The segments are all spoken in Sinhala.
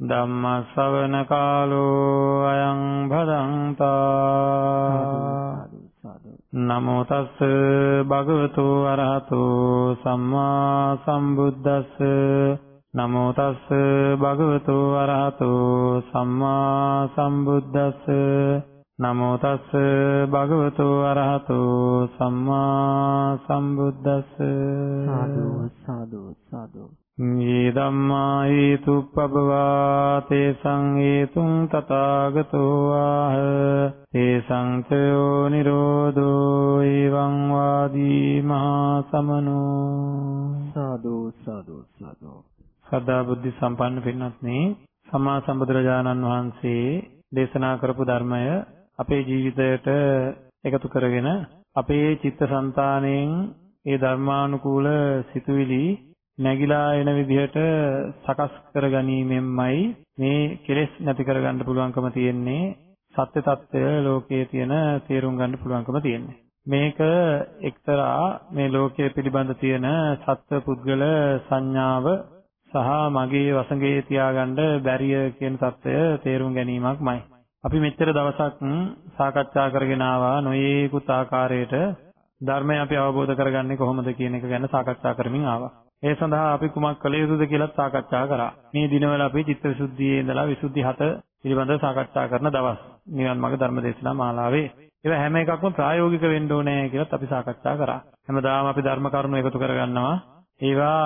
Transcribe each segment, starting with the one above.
ධම්මස්සවනකාලෝ අයං භදංතා නමෝ තස්ස භගවතු අරහතෝ සම්මා සම්බුද්දස්ස। නමෝ තස්ස භගවතු අරහතෝ සම්මා සම්බුද්දස්ස। නමෝ තස්ස භගවතු අරහතෝ සම්මා සම්බුද්දස්ස। සාදු සාදු සාදු। මේ ධම්මා හේතුප්පබවා තේසං හේතුං තථාගතෝ ආහ. තේසං චයෝ නිරෝධෝ එවං වාදී මහා සමනෝ. සාදු සාදු සාදු. සදා බුද්ධ සම්පන්න පින්වත්නි සම්මා සම්බුදුරජාණන් වහන්සේ දේශනා කරපු ධර්මය අපේ ජීවිතයට එකතු කරගෙන අපේ චිත්තසංතාණයෙන් ඒ ධර්මානුකූල සිතුවිලි නැగిලා එන විදිහට සකස් කරගැනීමෙන්මයි මේ කෙලෙස් නැති කරගන්න පුළුවන්කම තියෙන්නේ. සත්‍ය తত্ত্বය ලෝකයේ තියෙන තේරුම් ගන්න පුළුවන්කම තියෙන්නේ. මේක එක්තරා මේ ලෝකයේ පිළිබඳ තියෙන සත්ව පුද්ගල සංඥාව සහ මගේ වසඟේ තියාගන්න බැරිය කියන తত্ত্বය තේරුම් ගැනීමක්මයි. අපි මෙච්චර දවසක් සාකච්ඡා කරගෙන ආවා නොයේකුත් ආකාරයට ධර්මය අපි අවබෝධ කරගන්නේ කොහොමද කියන එක ගැන සාකච්ඡා කරමින් ආවා. ඒ සඳහා අපි කුමක් කළ යුතුද කියලා සාකච්ඡා කරා. මේ දිනවල අපි චිත්තවිසුද්ධියේ ඉඳලා විසුද්ධි 7 පිළිබඳව සාකච්ඡා කරන දවස්. නිවන් මාර්ග ධර්ම දේශනා මාලාවේ. ඒවා හැම එකක්ම ප්‍රායෝගික වෙන්න ඕනේ කියලාත් අපි සාකච්ඡා කරා. හැමදාම අපි ධර්ම කරුණු එකතු කරගන්නවා. ඒවා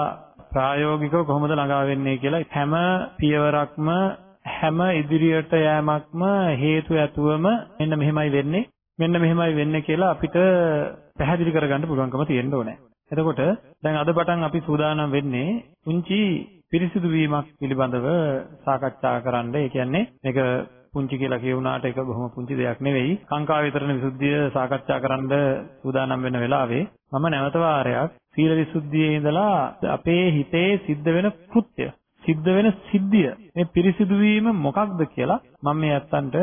ප්‍රායෝගිකව කොහොමද ළඟා වෙන්නේ කියලා හැම පියවරක්ම හැම ඉදිරියට යෑමක්ම හේතු ඇතුවම මෙන්න මෙහෙමයි වෙන්නේ මෙන්න මෙහෙමයි වෙන්නේ කියලා අපිට පැහැදිලි කරගන්න පුළුවන්කම තියෙන්න ඕනේ. එතකොට දැන් අද පටන් අපි සූදානම් වෙන්නේ පුංචි පිරිසිදු වීමක් පිළිබඳව සාකච්ඡා කරන්න. ඒ කියන්නේ මේක පුංචි කියලා කියුණාට ඒක බොහොම පුංචි දෙයක් නෙවෙයි. කාංකා විතරණ විසුද්ධිය සාකච්ඡා කරන්න සූදානම් වෙන වෙලාවේ මම නැවත වාරයක් සීල විසුද්ධියේ ඉඳලා අපේ හිතේ සිද්ධ වෙන කෘත්‍ය සිද්ධ වෙන සිද්ධිය මේ පිරිසිදු වීම මොකක්ද කියලා මම මේ අත්තන්ට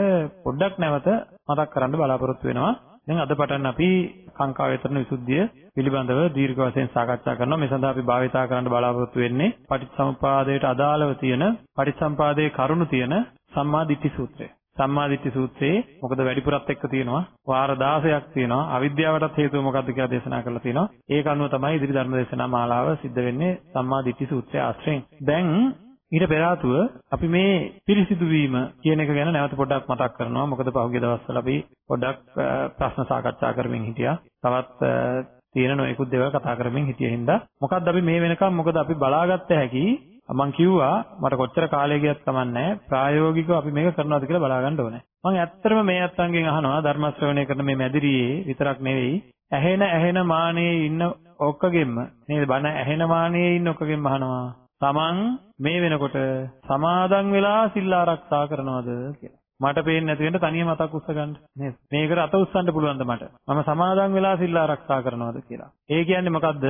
පොඩ්ඩක් නැවත මතක් කරන්න බලාපොරොත්තු වෙනවා. දැන් අද පටන් අපි කාංකා වේතරණ විසුද්ධිය පිළිබඳව දීර්ඝ වශයෙන් සාකච්ඡා කරනවා. මේ සඳහා අපි භාවිතා කරන්න බලාපොරොත්තු වෙන්නේ පටිච්චසමුපාදයට අදාළව තියෙන පටිච්චසමුපාදයේ කරුණු තියෙන සම්මා දිට්ඨි සූත්‍රය. සම්මා දිට්ඨි සූත්‍රයේ මොකද වැඩිපුරත් එක්ක තියෙනවා? වාර 16ක් තියෙනවා. අවිද්‍යාවටත් හේතුව මොකක්ද කියලා දේශනා කරලා තියෙනවා. ඒක අනුව තමයි ඉදිරි ධර්ම දේශනා මාලාව සිද්ධ වෙන්නේ සම්මා දිට්ඨි සූත්‍රය ආශ්‍රයෙන්. දැන් ඊට පෙර අපි මේ පිරිසිදු වීම කියන එක ගැන නැවත පොඩ්ඩක් මතක් කරනවා. මොකද පහුගිය දවස්වල අපි පොඩ්ඩක් ප්‍රශ්න සාකච්ඡා කරමින් හිටියා. තවත් තියෙන නොයෙකුත් දේවල් කතා කරමින් හිටිය හින්දා. මොකද්ද අපි මේ වෙනකම්? මොකද අපි බලාගත්ත හැකි. මම කිව්වා මට කොච්චර කාලය ගියත් කමන්නේ ප්‍රායෝගිකව අපි මේක කරනවාද කියලා බලා ගන්න ඕනේ. මම ඇත්තටම මේ අත්ංගෙන් අහනවා ධර්ම ශ්‍රවණය කරන මේ මැදිරියේ විතරක් නෙවෙයි. ඇහෙන ඇහෙන මානෙයේ ඉන්න ඔක්කගෙම්ම නේද? බණ ඇහෙන මානෙයේ ඉන්න ඔක්කගෙම්ම අහනවා. Taman මේ වෙනකොට සමාදන් වෙලා සිල් ආරක්ෂා කරනවද? කියලා. මට පේන්නේ නැති වෙන්න තනියම අතක් උස්ස ගන්න. නේද? මේකට අත උස්සන්න පුළුවන්ද මට? මම සමාදන් වෙලා සිල් ආරක්ෂා කරනවද කියලා. ඒ කියන්නේ මොකද්ද?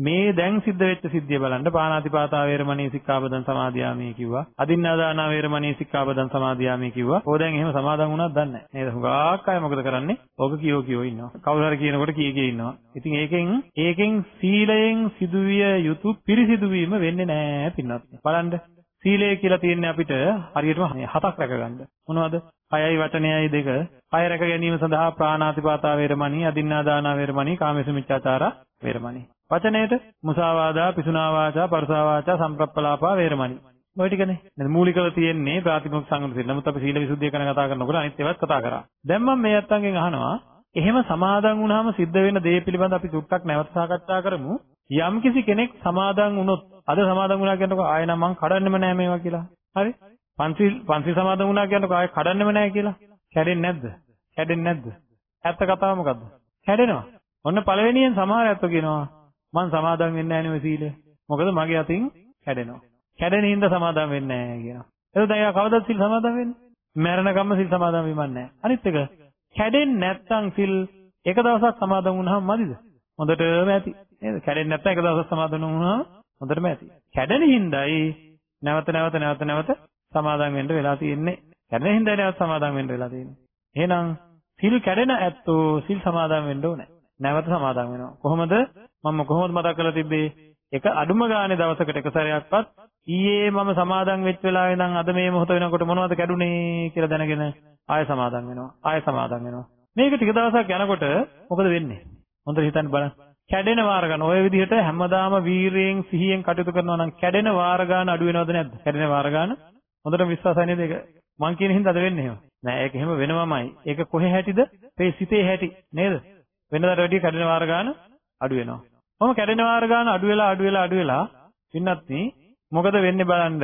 මේ දැන් සිද්ධ වෙච්ච සිද්ධිය බලන්න. පාණාතිපාතා වේරමණී සික්ඛාපදං සමාදියාමි කිව්වා. අදින්නාදාන වේරමණී සික්ඛාපදං සමාදියාමි කිව්වා. ඕ දැන් එහෙම සමාදන් වුණාද දන්නේ නැහැ. නේද? හුඟක් අය මොකද කරන්නේ? ඕක කියෝ කියෝ ඉන්නවා. කවුරු හරි කියනකොට කී කී ඉන්නවා. ඉතින් ඒකෙන් ඒකෙන් සීලයෙන් සිදුවිය යුතු පිරිසිදු වීම වෙන්නේ නැහැ පින්නත් බලන්න. සීලය කියලා තියෙන්නේ අපිට හරියටම හතක් රැකගන්න. මොනවද? කයයි වචනයයි දෙක. කය රැක ගැනීම සඳහා ප්‍රාණාතිපාතා වේරමණී, අදින්නාදානා වේරමණී, කාමේසුමිච්ඡාචාරා වේරමණී. වචනයේට මුසාවාදා, පිසුනා වාචා, පරුසා වාචා, සම්ප්‍රප්පලාපා වේරමණී. ඔය ටිකනේ. නේද? මූලිකව තියෙන්නේ ප්‍රාතිමොක්ඛ සංගමසිල්. නමුත් අපි සීල විසුද්ධිය ගැන කතා කරනකොට අනිත් ඒවාත් කතා කරා. දැන් මම මේ අත්තන්ගෙන් අහනවා එහෙම සමාදන් වුණාම සිද්ධ වෙන දේ පිළිබඳ අපි චුට්ටක් නැවත සාකච්ඡා කරමු. යම්කිසි කෙනෙක් සමාදන් වුණොත් අද සමාදන් වුණා කියනකොට ආයෙ නම් මං කඩන්නෙම නෑ මේවා කියලා. හරි? පන්සිල් පන්සිල් සමාදන් වුණා කියනකොට ආයෙ කඩන්නෙම නෑ කියලා. කැඩෙන්නේ නැද්ද? කැඩෙන්නේ නැද්ද? ඇත්ත කතාව මොකද්ද? කැඩෙනවා. ඔන්න පළවෙනියෙන් සමහර ඇත්තෝ කියනවා මං සමාදන් වෙන්නේ නෑ නේ සීලය. මොකද මගේ අතින් කැඩෙනවා. කැඩෙන හින්දා සමාදන් වෙන්නේ නෑ කියනවා. එතකොට දැන් එයා කවදද සිල් සමාදන් වෙන්නේ? මරණකම්ම සිල් සමාදන් වෙන්නේ නැහැ. අනිත් එක කැඩෙන්නේ නැත්නම් සිල් එක දවසක් සමාදන් වුණාම මදිද? හොඳටම ඇති. නේද? කැඩෙන්නේ නැත්නම් එක දවසක් සමාදන් වුණාම හොඳටම ඇති. කැඩෙන හිඳයි නැවත නැවත නැවත නැවත සමාදන් වෙන්න වෙලා තියෙන්නේ. කැඩෙන හිඳයි නැවත සමාදන් වෙන්න වෙලා තියෙන්නේ. එහෙනම් සිල් කැඩෙන ඇත්තෝ සිල් සමාදන් වෙන්න ඕනේ. නැවත සමාදන් වෙනවා. කොහොමද? මම කොහොමද මතක් කරලා තිබ්බේ? එක අඩුම ගානේ දවසකට එක සැරයක්වත් ඊයේ මම සමාදන් වෙච්ච වෙලාවේ ඉඳන් අද මේ මොහොත වෙනකොට මොනවද කැඩුනේ කියලා දැනගෙන ආය සමාදන් වෙනවා. ආය සමාදන් වෙනවා. මේක ටික දවසක් යනකොට මොකද වෙන්නේ? හොඳට හිතන්න බලන්න. කැඩෙන වාර ගන්න. ඔය විදිහට හැමදාම වීරියෙන් සිහියෙන් කටයුතු කරනවා නම් කැඩෙන වාර ගන්න අඩු වෙනවද නැද්ද? කැඩෙන වාර ගන්න හොඳට විශ්වාසයි නේද ඒක? මං කියන හින්දාද වෙන්නේ එහෙම? නෑ ඒක එහෙම වෙනවමයි. ඒක කොහේ හැටිද? මේ සිතේ හැටි නේද? වෙනදාට වැඩිය කැඩෙන වාර ගන්න අඩු වෙනවා. කොහොම කැඩෙන වාර ගන්න අඩු වෙලා අඩු වෙලා අඩු වෙලා පින්නත් මොකද වෙන්නේ බලන්න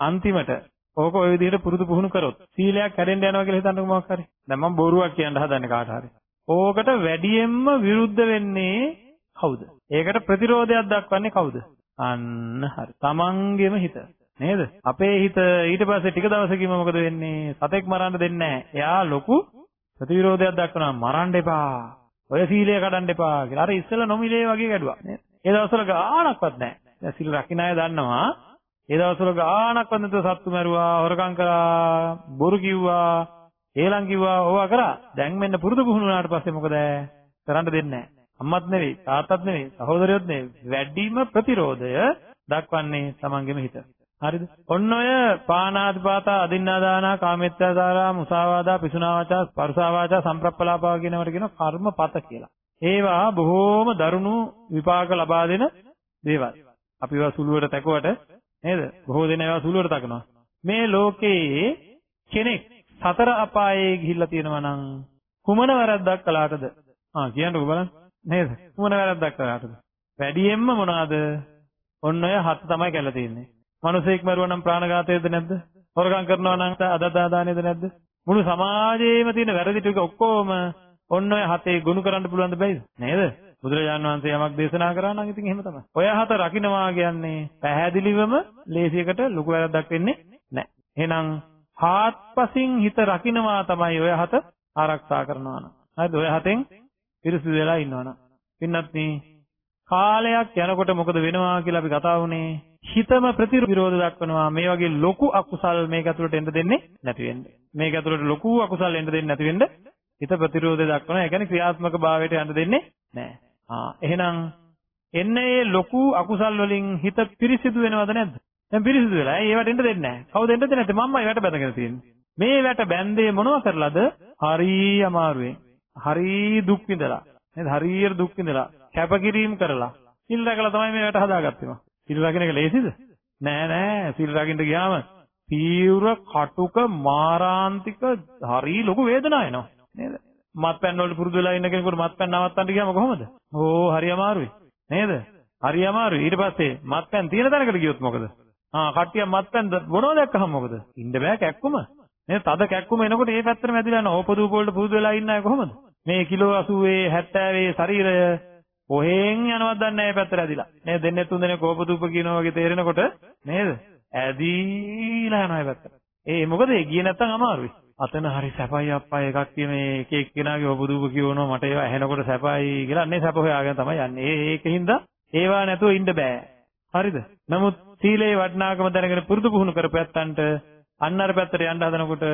අන්තිමට ඕක ওই විදිහට පුරුදු පුහුණු කරොත් සීලයක් කැඩෙන්න යනවා කියලා හිතන්නකො මොකක් හරි. දැන් මම බොරුවක් කියන්න හදන්නේ කාට හරි. ඕකට වැඩියෙන්ම විරුද්ධ වෙන්නේ කවුද? ඒකට ප්‍රතිරෝධයක් දක්වන්නේ කවුද? අන්න හරි. තමන්ගේම හිත. නේද? අපේ හිත ඊට පස්සේ ටික දවසකින් මොකද වෙන්නේ? සතෙක් මරන්න දෙන්නේ නැහැ. එයා ලොකු ප්‍රතිවිරෝධයක් දක්වනවා මරන්න එපා. ඔය සීලය කඩන්න එපා කියලා. අර ඉස්සෙල්ලා නොමිලේ වගේ ගැඩුවා. නේද? ඒ දවස්වල ගාණක්වත් නැහැ. දැන් සිල් රකින්න අය දන්නවා. ඒ දවස්වල ගාණක්වත් නැතුව සත්තු මැරුවා, හොරකම් කරා, බොරු කිව්වා, ඒලම් කිව්වා, ඕවා කරා. දැන් මෙන්න පුරුදු පුහුණු වුණාට පස්සේ මොකද? කරන්න දෙන්නේ නැහැ. අම්මත් නෙවෙයි, තාත්තත් නෙවෙයි, සහෝදරයොත් නෙවෙයි. වැඩිම ප්‍රතිරෝධය දක්වන්නේ තමන්ගේම හිත. හරිද? ඔන්න ඔය පානාතිපාතා අදින්නාදානා කාමෙත්තාදාරා මුසාවාදා පිසුනාවාචා පරුසාවාචා සම්ප්‍රප්පලාපා කියනවට කියන කර්මපත කියලා. ඒවා බොහෝම දරුණු විපාක ලබා දෙන දේවල්. අපි ඒවා සුළුවට තැකුවට නේද? බොහෝ දෙනා ඒවා සුළුවට තකනවා. මේ ලෝකේ කෙනෙක් සතර අපායේ ගිහිල්ලා තියෙනවා නම් කුමන වැරද්දක් කළාටද? ආ කියන්නකෝ බලන්න. නේද? කුමන වැරද්දක් කළාටද? වැඩියෙන්ම මොනවාද? ඔන්න ඔය හත තමයි කැළලා තියෙන්නේ. මිනිසෙක් මරුවා නම් ප්‍රාණඝාතයද නැද්ද? හොරකම් කරනවා නම් අදදාදානේද නැද්ද? මුළු සමාජයේම තියෙන වැරදි ටික ඔක්කොම ඔන්න ඔය හතේ ගොනු කරන්න පුළුවන් දෙයිද? නේද? බුදුරජාණන් වහන්සේ යමක් දේශනා කරා නම් ඉතින් එහෙම තමයි. ඔය හත රකින්නවා කියන්නේ පැහැදිලිවම ලේසියකට ලොකු වැරද්දක් වෙන්නේ නැහැ. එහෙනම් හාත්පසින් හිත රකින්නවා තමයි ඔය හත ආරක්ෂා කරනවා නම්. හරිද? ඔය හතෙන් පිරිසිදු වෙලා ඉන්නවා නම්. පින්නත් කාලයක් යනකොට මොකද වෙනවා කියලා අපි කතා වුණේ හිතම ප්‍රතිවිරෝධ දක්වනවා මේ වගේ ලොකු අකුසල් මේක ඇතුළට එන්න දෙන්නේ නැති වෙන්නේ මේක ඇතුළට ලොකු අකුසල් එන්න දෙන්නේ නැති වෙන්න හිත ප්‍රතිරෝධය දක්වනවා ඒ කියන්නේ ක්‍රියාත්මක භාවයට යන්න දෙන්නේ නැහැ ආ එහෙනම් එන්නේ ලොකු අකුසල් වලින් හිත පිරිසිදු වෙනවද නැද්ද දැන් පිරිසිදු වෙලා ඒවට එන්න දෙන්නේ නැහැ? කවුද එන්න දෙන්නේ නැත්තේ? මම්මයි වැට බැඳගෙන තියෙන්නේ. මේ වැට බැන්දේ මොනව කරලාද? හරි අමාරුවෙන්. හරි දුක් විඳලා. නේද? හරියට දුක් විඳලා. කැපකිරීම කරලා. සිල් රැකලා තමයි මේ වැට හදාගත්තේ මම. සිල් රකින්න එක ලේසිද? නෑ නෑ. සිල් රකින්න ගියාම තීව්‍ර කටුක මාරාන්තික හරි ලොකු වේදනාවක් එනවා. නේද? මත්පැන් වලට පුරුදු වෙලා ඉන්න කෙනෙකුට මත්පැන් නවත්තන්න ගියාම කොහොමද? ඕ හරි අමාරුයි නේද? හරි අමාරුයි. ඊට පස්සේ මත්පැන් තියෙන තැනකට ගියොත් මොකද? ආ කට්ටිය මත්පැන් බොනවා දැක්කහම මොකද? ඉන්න බෑ කැක්කුම. නේද? තද කැක්කුම එනකොට ඒ පැත්තට මැදිලා යන ඕපදූප වලට පුරුදු වෙලා ඉන්න අය කොහොමද? මේ කිලෝ 80 70 ශරීරය කොහෙන් යනවද දන්නේ නැහැ පැත්තට ඇදිලා. නේද? දෙන්නේ තුන් දෙනෙක් කෝපදූප කියනවා වගේ තේරෙනකොට නේද? ඇදිලා යනවා පැත්තට. ඒ මොකද ඒ ගියේ නැත්තම් අමාරුයි. අතන හරි සැපයි අප්පා එකක් මේ එක එක්කෙනාගේ කෝපදූප කියවනවා මට ඒවා ඇහෙනකොට සැපයි කියලා අන්නේ සැප හොයාගෙන තමයි යන්නේ. ඒ ඒකින්ද ඒවා නැතුව ඉන්න බෑ. හරිද? නමුත් සීලේ වටිනාකම දැනගෙන පුරුදු පුහුණු කරපැත්තන්ට අන්න අර පැත්තට යන්න හදනකොට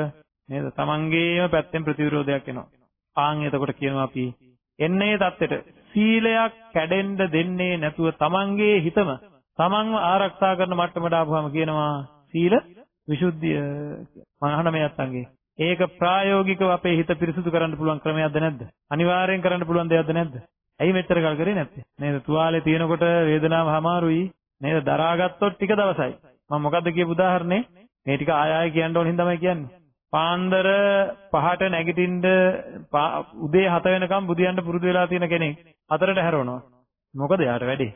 නේද? තමන්ගේම පැත්තෙන් ප්‍රතිවිරෝධයක් එනවා. ආන් එතකොට කියනවා අපි එන්නේ தත්තෙට සීලයක් කැඩෙන්න දෙන්නේ නැතුව තමන්ගේ හිතම තමන්ව ආරක්ෂා කරන මට්ටමට ආපුවම කියනවා සීල විසුද්ධිය මම අහන මේ අත්තන්ගේ ඒක ප්‍රායෝගිකව අපේ හිත පිරිසුදු කරන්න පුළුවන් ක්‍රමයක්ද නැද්ද අනිවාර්යෙන් කරන්න පුළුවන් දෙයක්ද නැද්ද ඇයි මෙච්චර කල් කරේ නැත්තේ නේද තුවාලේ තියෙනකොට වේදනාව හමාරුයි නේද දරාගත්තොත් ටික දවසයි මම මොකද්ද කියපු උදාහරණේ මේ ටික ආය ආය කියන්න ඕන හින්දාමයි කියන්නේ පාන්දර පහට නැගිටින්න උදේ 7 වෙනකම් බුදියන්ට පුරුදු වෙලා තියෙන කෙනෙක් හතරට හැරවනවා. මොකද යාට වැඩි?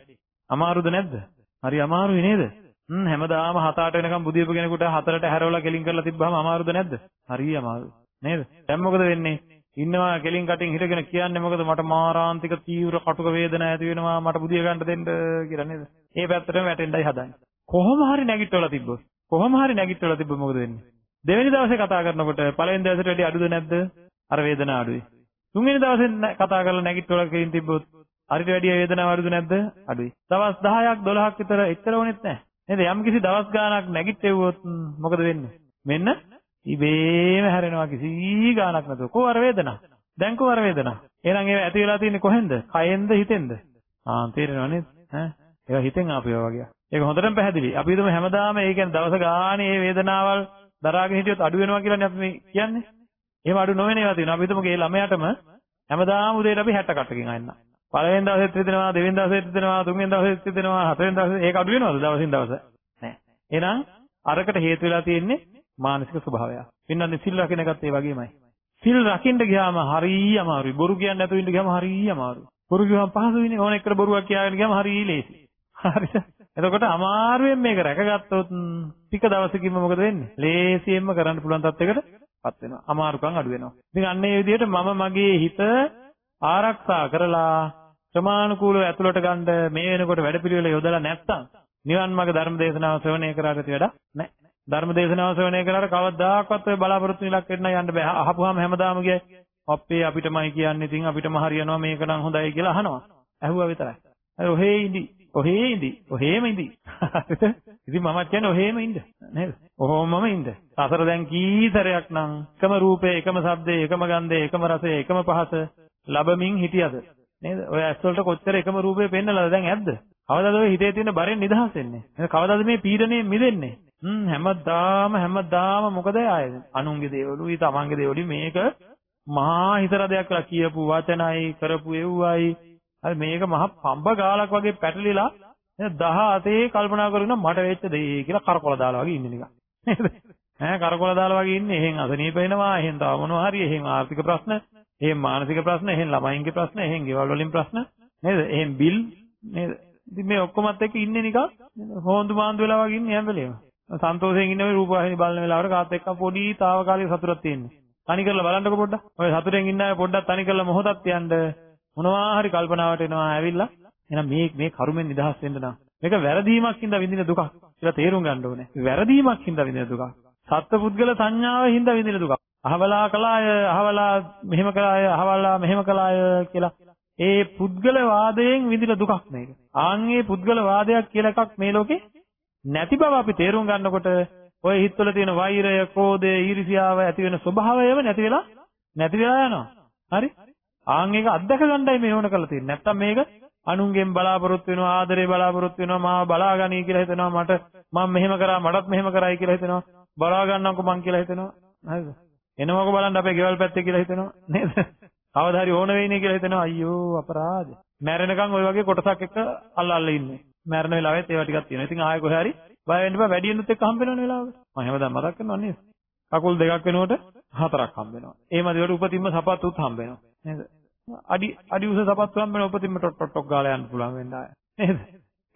අමාරුද නැද්ද? හරි අමාරුයි නේද? හ්ම් හැමදාම 7-8 වෙනකම් බුදියපු කෙනෙකුට හතරට හැරවලා කෙලින් කරලා තිබ්බහම අමාරුද නැද්ද? හරි අමාරුයි. නේද? දැන් මොකද වෙන්නේ? ඉන්නවා කෙලින් කටින් හිටගෙන කියන්නේ මොකද මට මාරාන්තික තීව්‍ර කටුක වේදනාවක් ඇති වෙනවා මට බුදිය ගන්න දෙන්න කියලා නේද? ඒ පැත්තටම වැටෙන්නයි හදන්නේ. කොහොම හරි නැගිටවලා තිබ්බොත් කොහොම හරි නැගිටවලා තිබ්බොත් මොකද වෙන්නේ? දෙවෙනි දවසේ කතා කරනකොට පළවෙනි දවසට වැඩි අඩුද නැද්ද? අර වේදනාව අඩුයි. තුන්වෙනි දවසේ නෑ- කතා කරලා නැගිටවල කින් තිබ්බොත් හරිට වැඩි වේදනාව අඩුද නැද්ද? අඩුයි. දවස් 10ක් 12ක් විතර එච්චර වුණෙත් නැහැ. නේද? යම් කිසි දවස් ගාණක් නැගිටෙව්වොත් මොකද වෙන්නේ? මෙන්න ඉබේම හැරෙනවා කිසි ගාණක් නැතුව. කොහොර වේදනාව? දැන් කොහොර වේදනාව? එහෙනම් ඒවා ඇති වෙලා තියෙන්නේ කොහෙන්ද? කයෙන්ද හිතෙන්ද? ආ තේරෙනව නේද? ඈ ඒවා හිතෙන් ආපු ඒවා වගේ. ඒක හොඳටම පැහැදිලි. අපි හිතමු හැමදාම ඒ කියන්නේ දවස ගානේ මේ වේදනාවල් දරාගෙන හිටියොත් අඩු වෙනවා කියලානේ අපි මේ කියන්නේ. එහෙම අඩු නොවෙන ඒවා තියෙනවා. අපි හිතමු මේ ළමයාටම හැමදාම උදේට අපි 60 කටකින් අයන්න. පළවෙනි දවසෙත් රිදෙනවා, දෙවෙනි දවසෙත් රිදෙනවා, තුන්වෙනි දවසෙත් රිදෙනවා, හතරවෙනි දවසේ ඒක අඩු වෙනවද දවසින් දවස? නෑ. එහෙනම් අරකට හේතු වෙලා තියෙන්නේ මානසික ස්වභාවය. පින්නන්නේ සිල් රකින්න එකත් ඒ වගේමයි. සිල් රකින්න ගියාම හරිය අමාරුයි. බොරු කියන්නේ නැතුව ඉන්න ගියාම හරිය අමාරුයි. බොරු කියවම පහසුයිනේ. ඕන එකට බොරුවක් කියාගෙන ගියාම හරිය ලේසි. හරිද? එතකොට අමාරුවෙන් මේක රැකගත්තොත් ටික දවසකින්ම මොකද වෙන්නේ? ලේසියෙන්ම කරන්න පුළුවන් තත්යකටපත් වෙනවා. අමාරුකම් අඩු වෙනවා. ඉතින් අන්න ඒ විදිහට මම මගේ හිත ආරක්ෂා කරලා ක්‍රමානුකූලව ඇතුළට ගන්න මේ වෙනකොට වැඩපිළිවෙල යොදලා නැත්තම් නිවන් මාර්ග ධර්ම දේශනාව ශ්‍රවණය කරාට වැඩක් නැහැ. ධර්ම දේශනාව ශ්‍රවණය කරාට කවදාකවත් ඔය බලාපොරොත්තු ඉලක්කෙට යන්න බෑ. අහපුවාම හැමදාම ගියේ අපේ අපිටමයි කියන්නේ ඉතින් අපිටම හරියනවා මේක නම් හොඳයි කියලා අහනවා. ඇහුවා විතරයි. අර ඔහේ ඉඳි. ඔහේ ඉඳි. ඔහේම ඉඳි. ඉතින් මමත් කියන්නේ ඔහේම ඉඳ. නේද? ඔහොමම ඉඳ. සසර දැන් කී සැරයක් නම් එකම රූපේ, එකම ශබ්දේ, එකම ගන්ධේ, එකම රසේ, එකම පහස ලැබමින් හිටියද? නේද? ඔය ඇස් වලට කොච්චර එකම රූපේ පෙන්නලාද දැන් ඇද්ද? කවදාද ඔය හිතේ තියෙන බරෙන් නිදහස් වෙන්නේ? එහෙනම් කවදාද මේ පීඩණයෙන් මිදෙන්නේ? හ්ම් හැමදාම හැමදාම මොකද ආයේ? අනුන්ගේ දේවලුයි, තමන්ගේ දේවලුයි මේක මහා හිතරදයක් කියලා කියපු වචනයි, කරපු එව්වයි. හරි මේක මහා පඹ ගාලක් වගේ පැටලිලා 18 කල්පනා කරගෙන මට වෙච්ච දේ කියලා කරකොල දාලා වගේ ඉන්නේ නිකන්. නේද? ඈ කරකොල දාලා වගේ ඉන්නේ. එහෙන් අසනීප වෙනවා, එහෙන් තව මොනවා හරි, එහෙන් ආර්ථික ප්‍රශ්න, එහෙන් මානසික ප්‍රශ්න, එහෙන් ළමයින්ගේ ප්‍රශ්න, එහෙන් ගෙවල් වලින් ප්‍රශ්න, නේද? එහෙන් බිල් නේද? ඉතින් මේ ඔක්කොමත් එක්ක ඉන්නේ නිකන් හොඳු මාන්දු වෙලා වගේ ඉන්නේ හැම වෙලේම. සන්තෝෂයෙන් ඉන්න ඔය රූපවාහිනී බලන වෙලාවට කාත් එක්ක පොඩි తాවකාලික සතුටක් තියෙන්නේ. තනි කරලා බලන්නකො පොඩ්ඩක්. ඔය සතුටෙන් ඉන්න අය පොඩ්ඩක් තනි කරලා මොහොතක් තියන්න මොනවා හරි කල්පනාවට එනවා ඇවිල්ලා. එහෙනම් මේ මේ කරුමෙන් නිදහස් වෙන්න නම් මේක වැරදීමක් හින්දා විඳින දුකක් කියලා තේරුම් ගන්න ඕනේ. වැරදීමක් හින්දා විඳින දුකක්. සත්පුද්ගල සංඥාව හින්දා විඳින දුකක්. අහවලා කලාය, අහවලා මෙහෙම කලාය, අහවලා මෙහෙම කලාය කියලා ඒ පුද්ගල වාදයෙන් විඳින දුකක් මේක. ආන්ගේ පුද්ගල වාදයක් කියලා එකක් මේ ලෝකේ නැති බව අපි තේරුම් ගන්නකොට ඔය හිතවල තියෙන වෛරය, ක්‍රෝධය, ඊර්ෂ්‍යාව ඇති වෙන ස්වභාවයම නැති වෙලා නැති වෙලා යනවා. හරි? ආන් එක අත්දක ගන්නයි මේ ඕන කරලා තියෙන්නේ. නැත්තම් මේක අනුන්ගෙන් බලාපොරොත්තු වෙනවා, ආදරේ බලාපොරොත්තු වෙනවා, මාව බලාගනී කියලා හිතනවා, මට මම මෙහෙම කරා, මටත් මෙහෙම කරයි කියලා හිතනවා, බලා ගන්නම්කො මං කියලා හිතනවා. හරිද? එනවකො බලන්න අපේ ගෙවල් පැත්තේ කියලා හිතනවා. නේද? කවදා හරි ඕන වෙයිනේ කියලා හිතනවා. අයියෝ අපරාධ. මැරෙනකන් ওই වගේ කොටසක් එක්ක අල්ල අල්ල ඉන්නේ. මැරෙන වෙලාවෙත් ඒවා ටිකක් තියෙනවා. ඉතින් ආයෙ කොහේ හරි බය වෙන්න බෑ වැඩියෙන්ුත් එක්ක හම්බ වෙනවනේ වෙලාවක. මම හැමදාම මතක් කරනවා නේද? කකුල් දෙකක් වෙනකොට හතරක් හම්බ වෙනවා. ඒ මදිවට උපතින්ම සපත්තුත් හම්බ වෙනවා. නේද? අඩි අඩි උස සපත්තු හම්බ වෙන උපතින්ම ටොට් ටොට් ටොක් ගාලා යන්න පුළුවන් වෙන්න ආයෙ. නේද?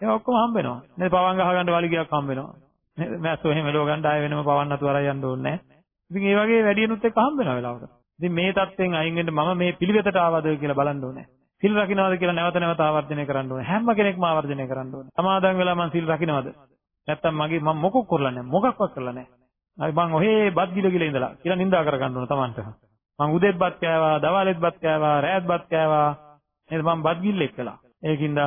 ඒවා ඔක්කොම හම්බ වෙනවා. නේද? පවන් ගහ ගන්න වලිගයක් හම්බ වෙනවා. නේද? මැස්සෝ එහෙම එලව ගන්න ආයෙ වෙනම පවන් නතු අරයි යන්න ඕනේ නැහැ. ඉතින් ඒ වගේ වැඩියෙන්ුත් එක්ක හම්බ වෙනවා වෙලාවක. ඉතින් මේ தත්යෙන් අයින් වෙන්න මම මේ පිළිවෙතට ආවද කියලා බලන්න ඕනේ. සිල් රකින්නවද කියලා නැවත නැවත ආවර්ජනය කරන්න ඕනේ. හැම කෙනෙක්ම ආවර්ජනය කරන්න ඕනේ. සමාදන් වෙලා මං සිල් රකින්නවද? නැත්තම් මගේ මම මොකක් කරලා නැහැ. මොකක්වත් කරලා නැහැ. හරි මං ඔහේ බත් ගිල ගිල ඉඳලා කියලා නිඳා කරගන්න ඕන Tamanට. මං උදේත් බත් කෑවා, දවල්ෙත් බත් කෑවා, රෑත් බත් කෑවා. නේද මං බත් ගිල්ලෙක් කළා. ඒකින්ද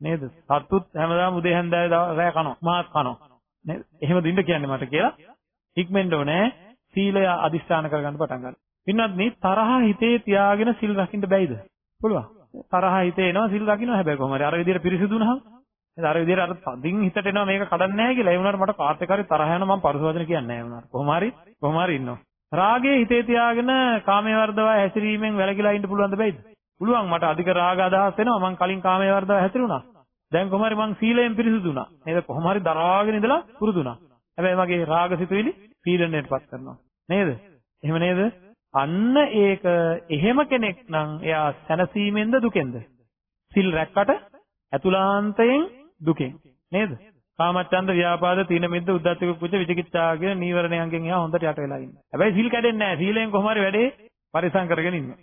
නේද? සතුත් හැමදාම උදේ හැන්දෑවේ රෑ කනවා. මාත් කනවා. නේද? එහෙමද ඉන්න කියන්නේ මට කියලා ඉක්මෙන්න ඕනේ. සීලය අදිස්ථාන කරගන්න පටන් ගන්න. පින්නත් මේ තරහ හිතේ තියාගෙන සිල් රකින්න බැයිද? පුළුවන්. තරහ හිතේ එනවා සිල් රකින්න හැබැයි කොහොමද? අර විදිහට පිරිසිදු වුණාම නේද? අර විදිහට අර තදින් හිතට එනවා මේක කඩන්නේ නැහැ කියලා. ඒ වුණාට මට කාත් එක්ක හරි තරහ යනවා මම පරිසවචන කියන්නේ නැහැ වුණාට. කොහොම හරි කොහොම හරි ඉන්නවා. රාගයේ හිතේ තියාගෙන කාමයේ වර්ධව හැසිරීමෙන් වැළකීලා ඉන්න පුළුවන්ද බැයිද? පුළුවන් මට අධික රාග අදහස් එනවා මං කලින් කාමයේ වර්ධව හැසිරුණා. දැන් කොහොම හරි මං සීලයෙන් පිරිසුදු වුණා. නේද? කොහොම හරි දරාගෙන ඉඳලා පුරුදු වුණා. හැබැයි මගේ රාග සිතුවිලි පීඩණයටපත් කරනවා. නේද? එහෙම නේද? අන්න ඒක එහෙම කෙනෙක් නම් එයා සැනසීමෙන්ද දුකෙන්ද? සිල් රැක්කට ඇතුලාන්තයෙන් දුකෙන් නේද? කාමච්ඡන්ද ව්‍යාපාද තීන මිද්ද උද්ධච්ච කුච්ච විචිකිච්ඡා කියන නීවරණයන්ගෙන් එයා හොඳට යට වෙලා ඉන්නවා. හැබැයි සිල් කැඩෙන්නේ නැහැ. සීලෙන් කොහොම හරි වැඩේ පරිසම් කරගෙන ඉන්නවා.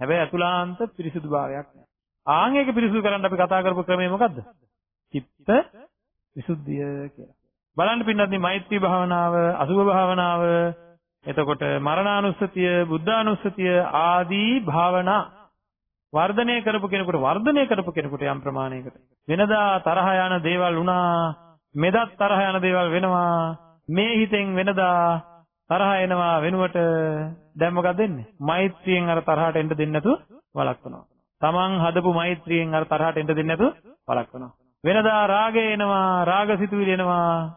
හැබැයි අතුලාන්ත පිරිසුදු භාවයක් නැහැ. ආන් ඒක පිරිසුදු කරන්න අපි කතා කරපු ක්‍රමය මොකද්ද? චිත්ත විසුද්ධිය කියලා. බලන්න පින්නත් මේ මෛත්‍රී භාවනාව, අසුභ භාවනාව එතකොට මරණානුස්සතිය, බුද්ධානුස්සතිය ආදී භාවනා වර්ධනය කරපු කෙනෙකුට වර්ධනය කරපු කෙනෙකුට යම් ප්‍රමාණයකට. වෙනදා තරහ යන දේවල් වුණා මෙදත් තරහ යන දේවල් වෙනවා. මේ හිතෙන් වෙනදා තරහ එනවා වෙනුවට දැන් මොකක්ද වෙන්නේ? මෛත්‍රියෙන් අර තරහට එන්න දෙන්නේ නැතුව වළක්වනවා. තමන් හදපු මෛත්‍රියෙන් අර තරහට එන්න දෙන්නේ නැතුව වළක්වනවා. වෙනදා රාගය එනවා රාගසිතුවිලි එනවා.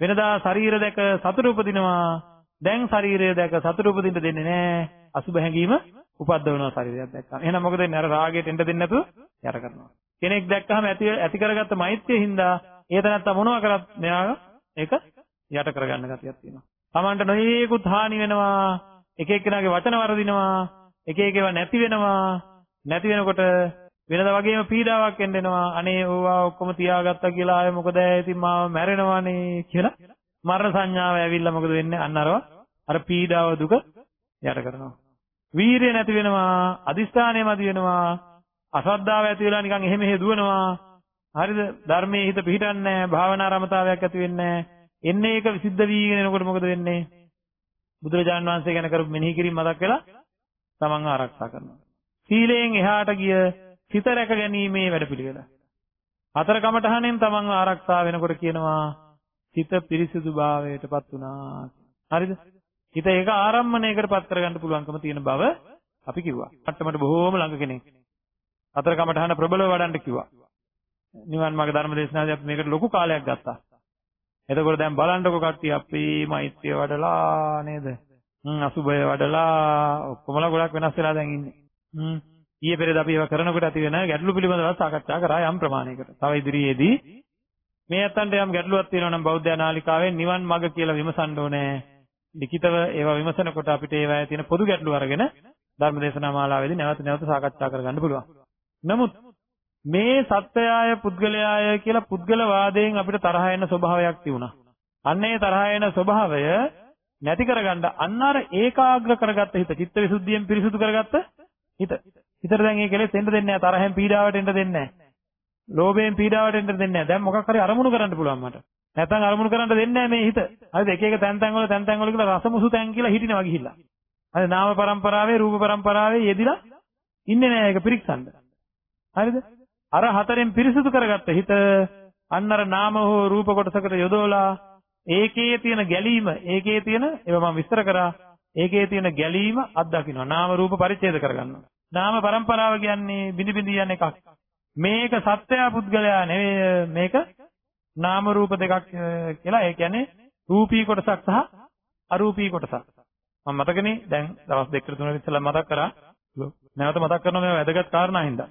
වෙනදා ශරීර දැක සතුට උපදිනවා. දැන් ශරීරය දැක සතුට උපදින්න දෙන්නේ නැහැ අසුබ හැඟීම උපද්දවනවා ශරීරයක් දැක්කම එහෙනම් මොකද වෙන්නේ? අර රාගයට එන්න දෙන්නේ නැතුව යට කරනවා. කෙනෙක් දැක්කම ඇති ඇති කරගත්ත මෛත්‍රිය හින්දා ඒ තැනත්තා මොනවා කරත් මෙයා ඒක යට කරගන්න ගතියක් තියෙනවා. Tamanට නොයේකුත් හානි වෙනවා. එක එක්කෙනාගේ වචන වරදිනවා. එක එක ඒවා නැති වෙනවා. නැති වෙනකොට වෙනද වගේම පීඩාවක් එන්න එනවා. අනේ ඕවා ඔක්කොම තියාගත්තා කියලා ආයේ මොකද? ඉතින් මාව මැරෙනවනේ කියලා මරණ සංඥාව ඇවිල්ලා මොකද වෙන්නේ? අන්න අරව අර පීඩාව දුක යට කරනවා. වීරිය නැති වෙනවා, අදිස්ථානය මදි වෙනවා, අසද්ධාව ඇති වෙලා නිකන් එහෙම එහෙ දුවනවා. හරිද? ධර්මයේ හිත පිහිටන්නේ නැහැ, භාවනා රමතාවයක් ඇති වෙන්නේ නැහැ. එන්නේ ඒක විසිද්ධ වීගෙන එනකොට මොකද වෙන්නේ? බුදුරජාණන් වහන්සේ ගැන කරපු මෙනෙහි කිරීම මතක් වෙලා තමන්ව ආරක්ෂා කරනවා. සීලයෙන් එහාට ගිය සිත රැක ගැනීමේ වැඩපිළිවෙල. හතර කමඨහණෙන් තමන්ව ආරක්ෂා වෙනකොට කියනවා සිත පිරිසිදු භාවයටපත් වුණා. හරිද? හිත ඒක ආරම්මණයකටපත් කරගන්න පුළුවන්කම තියෙන බව අපි කිව්වා. මට්ටමට බොහෝම ළඟ කෙනෙක්. හතර කමඨහන ප්‍රබලව වඩන්න කිව්වා. නිවන් මාර්ග ධර්ම දේශනාවේ අපි මේකට ලොකු කාලයක් ගත්තා. එතකොට දැන් බලන්නකො කට්ටිය අපි මෛත්‍රිය වඩලා නේද? හ්ම් අසුබය වඩලා ඔක්කොමලා ගොඩක් වෙනස් වෙලා දැන් ඉන්නේ. හ්ම් ඊයේ පෙරේද අපි ඒවා කරනකොට ඇති වෙන ගැටලු පිළිබඳව සාකච්ඡා කරා යම් ප්‍රමාණයකට. තව ඉදිරියේදී මේ අතන්ට යම් ගැටලුවක් තියෙනවා නම් බෞද්ධ නාලිකාවෙන් නිවන් මඟ කියලා විමසන්න ඕනේ. ලිඛිතව ඒවා විමසනකොට අපිට ඒවායේ තියෙන පොදු ගැටලු අරගෙන ධර්මදේශනා මාලාවේදී නැවත නැවත සාකච්ඡා කරගන්න පුළුවන්. නමුත් මේ සත්‍යය පුද්ගලයාය කියලා පුද්ගලවාදයෙන් අපිට තරහ එන ස්වභාවයක් තිබුණා. අන්න ඒ තරහ එන ස්වභාවය නැති කරගන්න අන්න අර ඒකාග්‍ර කරගත්ත හිත, චිත්තවිසුද්ධියෙන් පිරිසුදු කරගත්ත හිත. හිතට දැන් ඒ කෙලෙස් එන්න දෙන්නේ නැහැ. තරහෙන් පීඩාවට එන්න දෙන්නේ නැහැ. ලෝභයෙන් පීඩාවට එන්න දෙන්නේ නැහැ. දැන් මොකක් හරි අරමුණු කරන්න පුළුවන් මට. නැත්නම් අරමුණු කරන්න දෙන්නේ නැහැ මේ හිත. හරිද? එක එක තැන් තැන් වල තැන් තැන් වල කියලා රසමුසු තැන් කියලා හිටිනවා ගිහිල්ලා. හරිද? නාම પરම්පරාවේ රූප પરම්පරාවේ යෙදිලා ඉන්නේ නැහැ ඒක පිරික්සන්න. හරිද? අර හතරෙන් පිරිසුදු කරගත්ත හිත අන්නර නාම හෝ රූප කොටසකට යොදවලා ඒකේ තියෙන ගැලීම ඒකේ තියෙන ඒවා මම විස්තර කරා ඒකේ තියෙන ගැලීම අත්දකින්නවා නාම රූප පරිච්ඡේද කරගන්නවා නාම પરම්පරාව කියන්නේ බිනි බිනි යන එකක් මේක සත්‍යය පුද්ගලයා නෙවෙයි මේක නාම රූප දෙකක් කියලා. ඒ කියන්නේ රූපී කොටසක් සහ අරූපී කොටසක්. මම මතකනේ දැන් දවස් දෙකකට තුනකට ඉස්සෙල්ලා මතක් කරා. නැවත මතක් කරනවා මේ වැදගත් කාරණා හින්දා.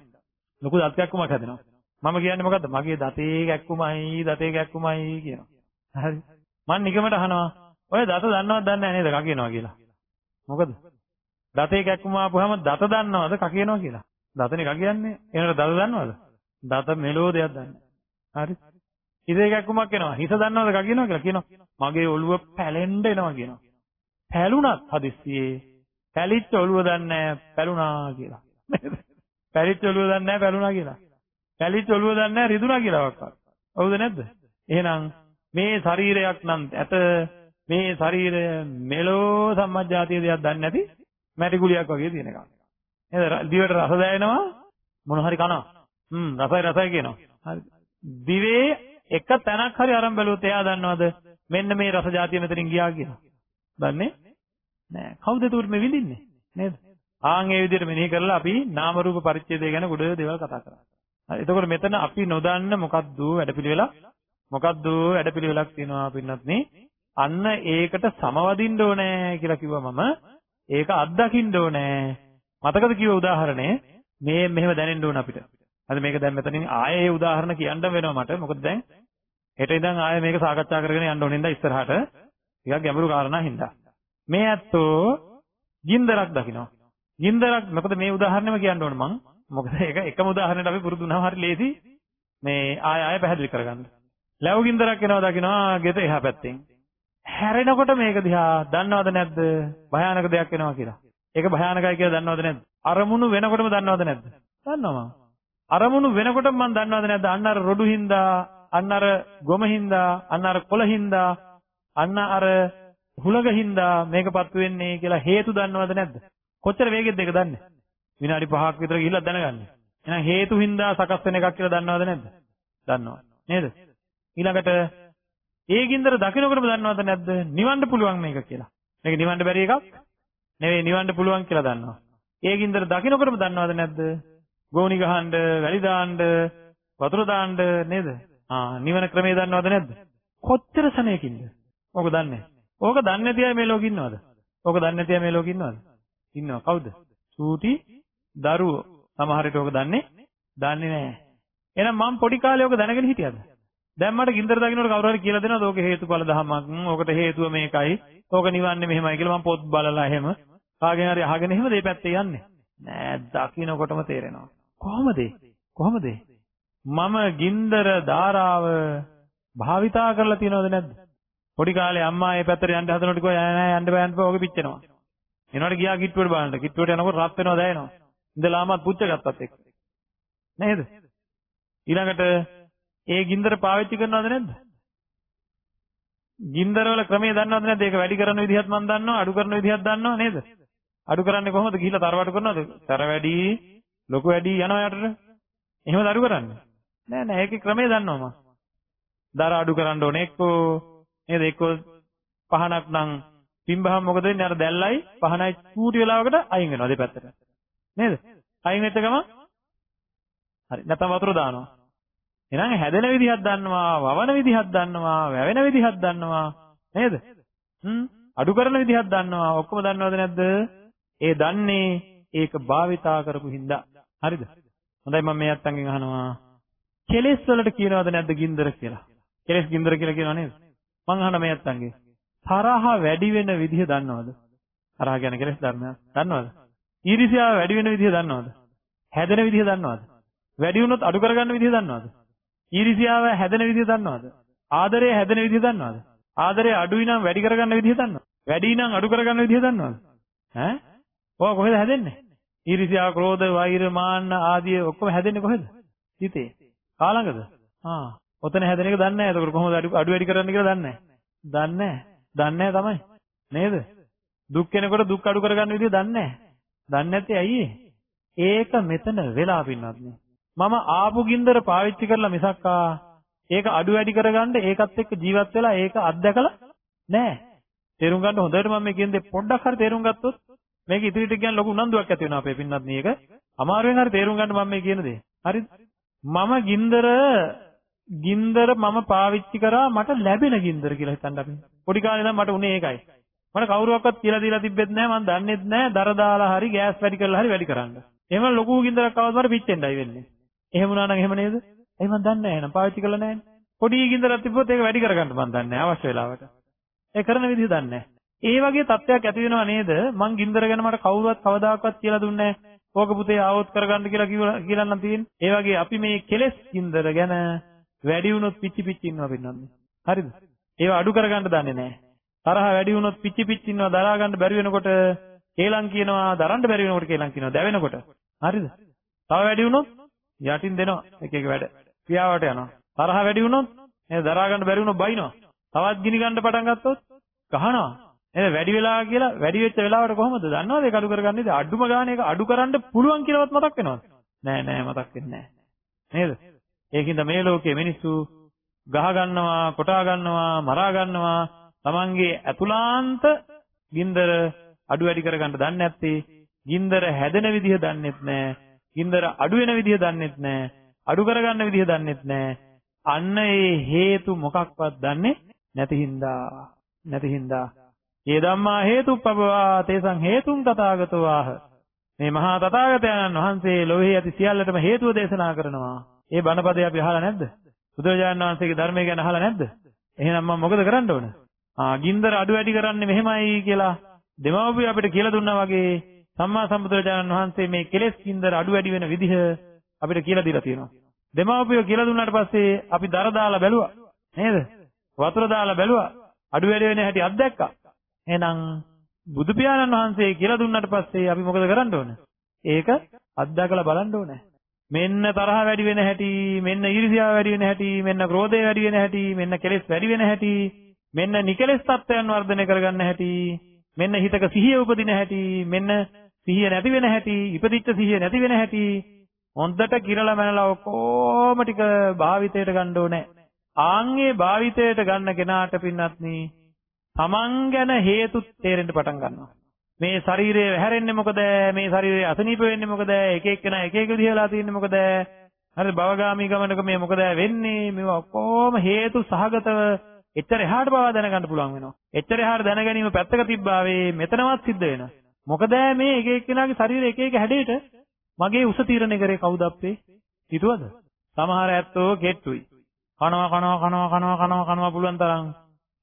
ලොකු දත් කැක්කුමක් හැදෙනවා. මම කියන්නේ මොකද්ද? මගේ දතේ කැක්කුමයි දතේ කැක්කුමයි කියනවා. හරි. මම නිකමට අහනවා. ඔය දත දන්නවද දන්නේ නැහැ නේද කකියනවා කියලා. මොකද? දතේ කැක්කුම ආපුවාම දත දන්නවද කකියනවා කියලා? දතනේ කකියන්නේ. එනකොට දත දන්නවද? දත මෙලෝ දෙයක් දන්නේ. හරි. හිතේ කැක්කුමක් එනවා. හිත දන්නවද කකියනවා කියලා කියනවා. මගේ ඔළුව පැලෙන්න එනවා කියනවා. පැලුණත් හදිස්සියේ පැලිච්ච ඔළුව දන්නේ පැලුණා කියලා. පැලිච්ච ඔළුව දන්නේ පැලුණා කියලා. පැලිච්ච ඔළුව දන්නේ රිදුණා කියලා වක්කා. හවුද නැද්ද? එහෙනම් මේ ශරීරයක් නම් ඇත මේ ශරීරය මෙලෝ සම්මජ්ජාතිය දෙයක් දන්නේ නැති මැටි ගුලියක් වගේ තියෙන එකක්. නේද? දිවට රස දැනෙනවා මොන හරි කනවා. හ්ම් රසයි රසයි කියනවා. හරි. දිවේ එක තැනක් හරි අරන් බැලුවොත් එයා දන්නවද මෙන්න මේ රස જાතිය මෙතනින් ගියා කියලා. දන්නේ නෑ. කවුද ඒකට මේ විඳින්නේ? නේද? ආන් ඒ විදිහට මෙනෙහි කරලා අපි නාම රූප පරිච්ඡේදය ගැන ගොඩ දේවල් කතා කරා. හරි. එතකොට මෙතන අපි නොදන්න මොකද්ද වැඩපිළිවෙලක් මොකද්ද වැඩපිළිවෙලක් තියෙනවා පින්නත් නේ. අන්න ඒකට සමවදින්න ඕනේ කියලා කිව්වා මම. ඒක අත්දකින්න ඕනේ. මතකද කිව්ව උදාහරණය මේ මෙහෙම දැනෙන්න ඕන අපිට. හරි මේක දැන් මෙතනින් ආයේ ඒ උදාහරණ කියන්න වෙනවා මට. මොකද දැන් හෙට ඉඳන් ආයේ මේක සාකච්ඡා කරගෙන යන්න ඕනේ ඉඳන් ඉස්සරහට. ටිකක් ගැඹුරු කාරණා හින්දා. මේ ඇත්තෝ ගින්දරක් දකිනවා. ගින්දරක් මොකද මේ උදාහරණයම කියන්න ඕන මං. මොකද ඒක එකම උදාහරණයට අපි පුරුදු වුණාම හරි ලේසි මේ ආය ආය පැහැදිලි කරගන්න. ලැබු ගින්දරක් එනවා දකිනවා ගෙත එහා පැත්තෙන්. හැරෙනකොට මේක දිහා දන්නවද නැද්ද? භයානක දෙයක් වෙනවා කියලා. ඒක භයානකයි කියලා දන්නවද නැද්ද? අරමුණු වෙනකොටම දන්නවද නැද්ද? දන්නවා. අරමුණු වෙනකොටම මම දන්නවද නැද්ද? අන්න අර රොඩු හින්දා, අන්න අර ගොම හින්දා, අන්න අර කොළ හින්දා, අන්න අර හුලගින්දා මේකපත් වෙන්නේ කියලා හේතු දන්නවද නැද්ද? කොච්චර වේගෙද ඒක දන්නේ? විනාඩි 5ක් විතර ගිහිල්ලා දැනගන්න. එහෙනම් හේතු හින්දා සකස් වෙන එකක් කියලා දන්නවද නැද්ද? දන්නවා. නේද? ඊළඟට ඒ ගින්දර දකින්නකොටම දන්නවද නැද්ද? නිවන්න පුළුවන් මේක කියලා. මේක නිවන්න බැරි එකක් නෙවෙයි නිවන්න පුළුවන් කියලා දන්නවා. ඒ ගින්දර දකින්නකොටම දන්නවද නැද්ද? ගෝණි ගහන්න, වැලි දාන්න, වතුර දාන්න නේද? ආ නිවන ක්‍රමය දන්නවද නැද්ද? කොච්චර සමයකින්ද? ඕක දන්නේ. ඕක දන්නේ නැති අය මේ ලෝකෙ ඉන්නවද? ඕක දන්නේ නැති අය මේ ලෝකෙ ඉන්නවද? ඉන්නවා. කවුද? සූටි දරුවෝ. සමහර විට ඕක දන්නේ දන්නේ නැහැ. එහෙනම් මම පොඩි කාලේ ඕක දැනගෙන හිටියද? දැන් මට ගින්දර දකින්නකොට කවුරු හරි කියලා දෙනවද? ඕක හේතුඵල ධමයක්. ඕකට හේතුව මේකයි. ඕක නිවන්නේ මෙහෙමයි කියලා මම පොත් බලලා එහෙම කාගෙන් හරි අහගෙන එහෙම දෙය පැත්තේ යන්නේ. නෑ දකින්නකොටම තේරෙනවා. කොහොමද? කොහොමද? මම ගින්දර ධාරාව භාවිතා කරලා තියනවද නැද්ද? පොඩි කාලේ අම්මා ඒ පැත්තට යන්න හදනකොට කිව්වා නෑ යන්න බෑ යන්න බෑ ඔගේ පිච්චෙනවා. එනකොට ගියා කිට්ටුවට බලන්න. කිට්ටුවට යනකොට රත් වෙනවා දැනෙනවා. ඉඳලාමත් පුච්ච ගත්තත් එක්ක. නේද? ඊළඟට ඒ ගින්දර පාවිච්චි කරනවද නැද්ද? ගින්දර වල ක්‍රමයේ දන්නවද නැද්ද? ඒක වැඩි කරන විදිහත් මම දන්නවා, අඩු කරන විදිහත් දන්නවා නේද? අඩු කරන්නේ කොහොමද? ගිහිල්ලා තරවටු කරනවද? තර වැඩි, ලොකු වැඩි යනවා යටට. එහෙමද අඩු කරන්නේ? නෑ නෑ ඒකේ ක්‍රමයේ දන්නවා මම. දර අඩු කරන්න ඕනේ එක්කෝ නේද? එක්කෝ පහනක් නම් පින්බහම මොකද වෙන්නේ? අර දැල්ලයි පහනයි චූටි වෙලාවකට අයින් වෙනවා දෙපැත්තට. නේද? අයින් වෙච්ච ගමන් හරි නැත්නම් වතුර දානවා. එහෙනම් හැදෙන විදිහක් දන්නවා, වවන විදිහක් දන්නවා, වැවෙන විදිහක් දන්නවා නේද? හ්ම් අඩු කරන විදිහක් දන්නවා. ඔක්කොම දන්නවද නැද්ද? ඒ දන්නේ ඒක භාවිතා කරපු හින්දා. හරිද? හොඳයි මම මේ අත්තන්ගෙන් අහනවා. කෙලෙස් වලට කියනවද නැද්ද ගින්දර කියලා? කෙලෙස් ගින්දර කියලා කියනව නේද? මං අහන මේ අත්තන්ගේ. තරහ වැඩි වෙන විදිහ දන්නවද? තරහ කියන්නේ කෙලෙස් ධර්මයක්. දන්නවද? ඊර්ෂ්‍යාව වැඩි වෙන විදිහ දන්නවද? හැදෙන විදිහ දන්නවද? වැඩි වුණොත් අඩු කරගන්න විදිහ දන්නවද? ඊර්ෂ්‍යාව හැදෙන විදිහ දන්නවද? ආදරය හැදෙන විදිහ දන්නවද? ආදරය අඩුයි නම් වැඩි කරගන්න විදිහ දන්නවද? වැඩි නම් අඩු කරගන්න විදිහ දන්නවද? ඈ? ඔය කොහෙද හැදෙන්නේ? ඊර්ෂ්‍යාව, ක්‍රෝධ, වෛර, මාන්න ආදී ඔක්කොම හැදෙන්නේ කොහෙද? හිතේ. කාලඟද? ආ. ඔතන හැදෙන එක දන්නේ නැහැ. එතකොට කොහොමද අඩු අඩු වැඩි කරන්න කියලා දන්නේ නැහැ. දන්නේ නැහැ. දන්නේ නැහැ තමයි. නේද? දුක් කෙනකොට දුක් අඩු කරගන්න විදිහ දන්නේ නැහැ. දන්නේ නැත්තේ ඇයි ඒක මෙතන වෙලා පින්නත් නේ. මම ආපු ගින්දර පාවිච්චි කරලා මිසක්කා ඒක අඩු වැඩි කරගන්න ඒකත් එක්ක ජීවත් වෙලා ඒක අත්දැකලා නෑ. තේරුම් ගන්න හොඳට මම මේ කියන්නේ පොඩ්ඩක් හරි තේරුම් ගත්තොත් මේක ඉදිරියට කියන ලොකු උනන්දුවක් ඇති වෙනවා අපේ පින්නත් මේක. අමාරුවෙන් හරි තේරුම් ගන්න මම මේ කියන දේ. හරිද? මම ගින්දර ගින්දර මම පාවිච්චි කරා මට ලැබෙන ගින්දර කියලා හිතන්න අපි. පොඩි කාලේ ඉඳන් මට උනේ ඒකයි. මට කවුරුවක්වත් කියලා දීලා තිබෙත් නැහැ මම දන්නෙත් නැහැ දර දාලා හරි ගෑස් වැඩි කරලා හරි වැඩි කරන්න. එහෙම ලොකු ගින්දරක් ආවම මට පිච්චෙන්නයි වෙන්නේ. එහෙම වුණා නම් එහෙම නේද? එයි මම දන්නේ නැහැ එහෙනම් පාවිච්චි කරලා නැහැ. පොඩි ගින්දරක් තිබ්බොත් ඒක වැඩි කරගන්න මම දන්නේ නැහැ අවශ්‍ය වෙලාවට. ඒ කරන විදිහ දන්නේ නැහැ. ඒ වගේ තත්ත්වයක් ඇති වෙනව නේද? මං ගින්දර ගැන මට කවුරුවත් කවදාකවත් කියලා දුන්නේ නැහැ. ඕක පුතේ ආවොත් කරගන්න කියලා කියලා නම් තියෙන්නේ. ඒ වගේ අපි මේ කෙලෙස් ගින්දර ගැන වැඩි වුණොත් පිච්චි පිච්චි ඉන්නවා පින්නන්නේ. හරිද? ඒව අඩු කරගන්න දන්නේ නැහැ. තරහ වැඩි වුණොත් පිච්චි පිච්චි ඉන්නවා දරා ගන්න බැරි වෙනකොට කේලම් කියනවා දරන්න බැරි වෙනකොට කේලම් කියනවා දැවෙනකොට. හරිද? තව වැඩි වුණොත් යටින් දෙනවා එක එක වැඩ. ක්‍රියාවට යනවා. තරහ වැඩි වුණොත් නේද දරා ගන්න බැරි වුණොත් බයිනවා. තවත් ගිනි ගන්න පටන් ගත්තොත් ගහනවා. නේද වැඩි වෙලා කියලා වැඩි වෙච්ච වෙලාවට කොහොමද දන්නවද ඒක අඩු කරගන්නේ? ඉතින් අඩුම ගානේ ඒක අඩු කරන්න පුළුවන් කියලාවත් මතක් වෙනවද? නෑ නෑ මතක් වෙන්නේ නෑ. නේද? ඒකින්ද මේ ලෝකයේ මිනිස්සු ගහ ගන්නවා, කොටා ගන්නවා, මරා ගන්නවා, Tamange අතුලාන්ත ගින්දර අඩු වැඩි කරගන්න දන්නේ නැත්තේ ගින්දර හැදෙන විදිහ දන්නෙත් නෑ. ගින්දර අඩු වෙන විදිහ දන්නෙත් නෑ. අඩු කරගන්න විදිහ දන්නෙත් නෑ. අන්න ඒ හේතු මොකක්වත් දන්නේ නැති හින්දා නැති හින්දා ඒ ධම්මා හේතුප්පවා තේසං හේතුන් තථාගතෝ ආහ මේ මහා තථාගතයන්න් වහන්සේ ලෝහේ ඇති සියල්ලටම හේතුව දේශනා කරනවා. ඒ බණපදේ අපි අහලා නැද්ද? බුදුරජාණන් වහන්සේගේ ධර්මය ගැන අහලා නැද්ද? එහෙනම් මම මොකද කරන්න ඕන? ආ ගින්දර අඩු වැඩි කරන්නේ මෙහෙමයි කියලා දෙමව්පිය අපිට කියලා දුන්නා වගේ සම්මා සම්බුදුරජාණන් වහන්සේ මේ කෙලෙස් ගින්දර අඩු වැඩි වෙන විදිහ අපිට කියලා දීලා තියෙනවා. දෙමව්පිය කියලා දුන්නාට පස්සේ අපි දර දාලා බැලුවා. නේද? වතුර දාලා බැලුවා. අඩු වැඩි වෙන හැටි අත්දැක්කා. එහෙනම් බුදු පියාණන් වහන්සේ කියලා දුන්නාට පස්සේ අපි මොකද කරන්න ඕන? ඒක අත්දැකලා බලන්න ඕනේ. මෙන්න තරහ වැඩි වෙන හැටි, මෙන්න ඊර්ෂ්‍යාව වැඩි වෙන හැටි, මෙන්න ක්‍රෝධය වැඩි වෙන හැටි, මෙන්න කෙලෙස් වැඩි වෙන හැටි මෙන්න නිකලස් තත්ත්වයන් වර්ධනය කරගන්න හැටි, මෙන්න හිතක සිහිය උපදින හැටි, මෙන්න සිහිය නැති වෙන හැටි, ඉපදිච්ච සිහිය නැති වෙන හැටි හොඳට කිරලා මැනලා ඔක්කොම ටික භාවිතයට ගන්න ඕනේ. ආන්ගේ භාවිතයට ගන්න කෙනාට පින්නත්නි තමන් ගැන හේතු තේරෙන්න පටන් ගන්නවා. මේ ශරීරය වැහැරෙන්නේ මොකද? මේ ශරීරය අසනීප වෙන්නේ මොකද? එක එක්කෙනා එක එක විදිහලා තියෙන්නේ මොකද? හරි භවගාමී ගමනක මේ මොකද වෙන්නේ? මේවා ඔක්කොම හේතු සහගතව එච්චර එහාට බව දැනගන්න පුළුවන් වෙනවා. එච්චර එහාට දැන ගැනීම පැත්තක තිබ්බාවේ මෙතනවත් සිද්ධ වෙනවා. මොකද මේ එක එක්කෙනාගේ ශරීරය එක එක හැඩයට මගේ උස තීරණය කරේ කවුද අපේ? හිතුවද? සමහර ඇත්තෝ කෙට්ටුයි. කනවා කනවා කනවා කනවා කනවා කනවා පුළුවන් තරම්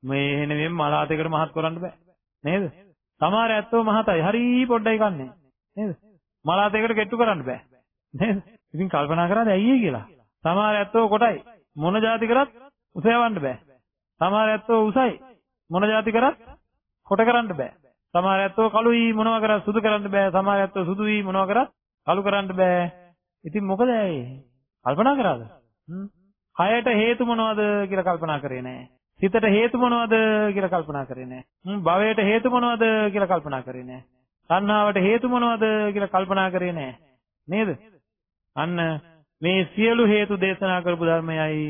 මේ එහෙනෙම මලාතේකට මහත් කරන්න බෑ. නේද? සමහර ඇත්තෝ මහතයි හරි පොඩ්ඩයි කන්නේ. නේද? මලාතේකට කෙට්ටු කරන්න බෑ. නේද? ඉතින් කල්පනා කරාද ඇයි කියලා. සමහර ඇත්තෝ කොටයි මොන જાති කරත් උස යවන්න බෑ. සමහර ඇත්තෝ උසයි මොන જાති කරත් කොට කරන්න බෑ. සමහර ඇත්තෝ කළුයි මොනවා කරත් සුදු කරන්න බෑ. සමහර ඇත්තෝ සුදුයි මොනවා කරත් කළු කරන්න බෑ. ඉතින් මොකද ඇයි? කල්පනා කරාද? හ්ම්. කයට හේතු මොනවද කියලා කල්පනා කරේ නෑ. සිතට හේතු මොනවද කියලා කල්පනා කරේ නෑ. හ්ම් භවයට හේතු මොනවද කියලා කල්පනා කරේ නෑ. තණ්හාවට හේතු මොනවද කියලා කල්පනා කරේ නෑ. නේද? අන්න මේ සියලු හේතු දේශනා කරපු ධර්මයයි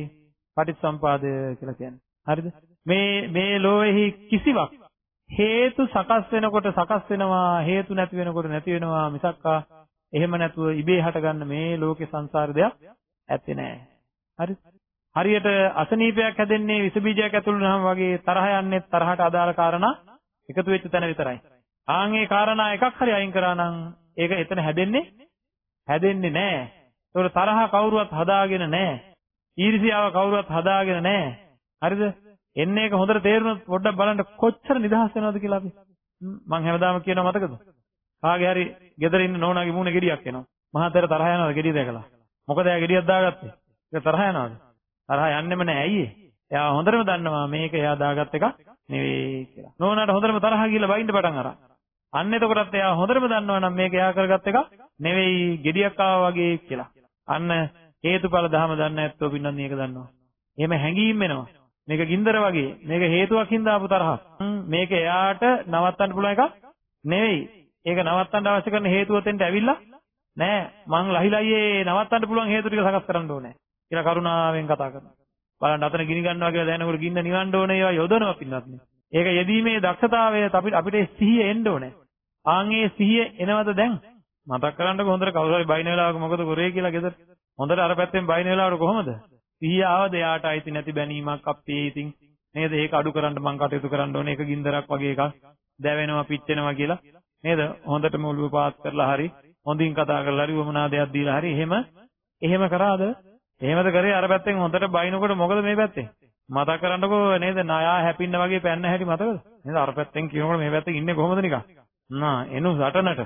පටිච්චසම්පාදය කියලා කියන්නේ. හරිද? මේ මේ ලෝකෙහි කිසිවක් හේතු සකස් වෙනකොට සකස් වෙනවා හේතු නැති වෙනකොට නැති වෙනවා මිසක්කා එහෙම නැතුව ඉබේ හටගන්න මේ ලෝකේ සංසාර දෙයක් ඇත්තේ නැහැ. හරිද? හරියට අසනීපයක් හැදෙන්නේ විස බීජයක් ඇතුළු වුණාම වගේ තරහ යන්නේ තරහට අදාළ කාරණා එකතු වෙච්ච තැන විතරයි. ආන් ඒ කාරණා එකක් හරි අයින් කරා නම් ඒක එතන හැදෙන්නේ හැදෙන්නේ නැහැ. ඒතකොට තරහ කවුරුවත් හදාගෙන නැහැ. ඊර්ෂියාව කවුරුවත් හදාගෙන නැහැ. හරිද? එන්නේ ඒක හොඳට තේරුණොත් පොඩ්ඩක් බලන්න කොච්චර නිදහස් වෙනවද කියලා අපි. මම හැමදාම කියනවා මතකද? කාගේ හරි ගෙදර ඉන්න නෝනාගේ මූණේ ගෙඩියක් එනවා. මහතර තරහ යනවද ගෙඩිය දැකලා? මොකද එයා ගෙඩියක් දාගත්තේ? ඒක තරහ යනවද? තරහ යන්නෙම නෑ ඇයි එයා හොඳටම දන්නවා මේක එයා දාගත් එකක් නෙවෙයි කියලා. නෝනාට හොඳටම තරහ ගිහලා බයින්න පටන් අරන්. අන්න එතකොටත් එයා හොඳටම දන්නවා නම් මේක එයා කරගත් එකක් නෙවෙයි ගෙඩියක් ආවා වගේ කියලා. අන්න හේතුඵල ධම දන්නේ නැත්තෝ පින්නත් මේක දන්නවා. එහෙම හැංගීම් වෙනවා. මේක ගින්දර වගේ. මේක හේතුවක් හින්දා ආපු තරහක්. මේක එයාට නවත්තන්න පුළුවන් එකක් නෙවෙයි. ඒක නවත්තන්න අවශ්‍ය කරන හේතුව තෙන්ට ඇවිල්ලා නෑ. මං ලහිලයියේ නවත්තන්න පුළුවන් හේතු ටික සකස් කරන්න ඕනේ. කියලා කරුණාවෙන් කතා කරනවා. බලන්න අතන ගිනි ගන්නවා කියලා දැනනකොට ගින්න නිවන්න ඕනේ ඒවා යොදනවා පින්නත් නේ. ඒක යෙදීමේ දක්ෂතාවය අපිට අපිට සිහිය එන්න ඕනේ. ආන් ඒ සිහිය එනවද දැන්? මතක් කරන්නකො හොඳට කවුරු හරි බයින වෙලාවක මොකද කරේ කියලා ගෙදර. හොඳට අර පැත්තෙන් බයින වෙලාවට කොහොමද? සිහිය ආවද එයාට අයිති නැති බැනීමක් අපේ ඉතින් නේද? ඒක අඩු කරන්න මං කටයුතු කරන්න ඕනේ. ඒක ගින්දරක් වගේ එකක්. දැවෙනවා පිච්චෙනවා කියලා නේද? හොඳටම ඔළුව පාත් කරලා හරි හොඳින් කතා කරලා හරි වමනා දෙයක් දීලා හරි එහෙම එහෙම කරාද? එහෙමද කරේ අර පැත්තෙන් හොඳට බයිනකොට මොකද මේ පැත්තේ? මතක් කරන්නකෝ නේද නායා හැපින්න වගේ පැන්න හැටි මතකද? නේද අර පැත්තෙන් කියනකොට මේ පැත්තෙන් ඉන්නේ කොහොමද නිකන්? නා එනු සටනට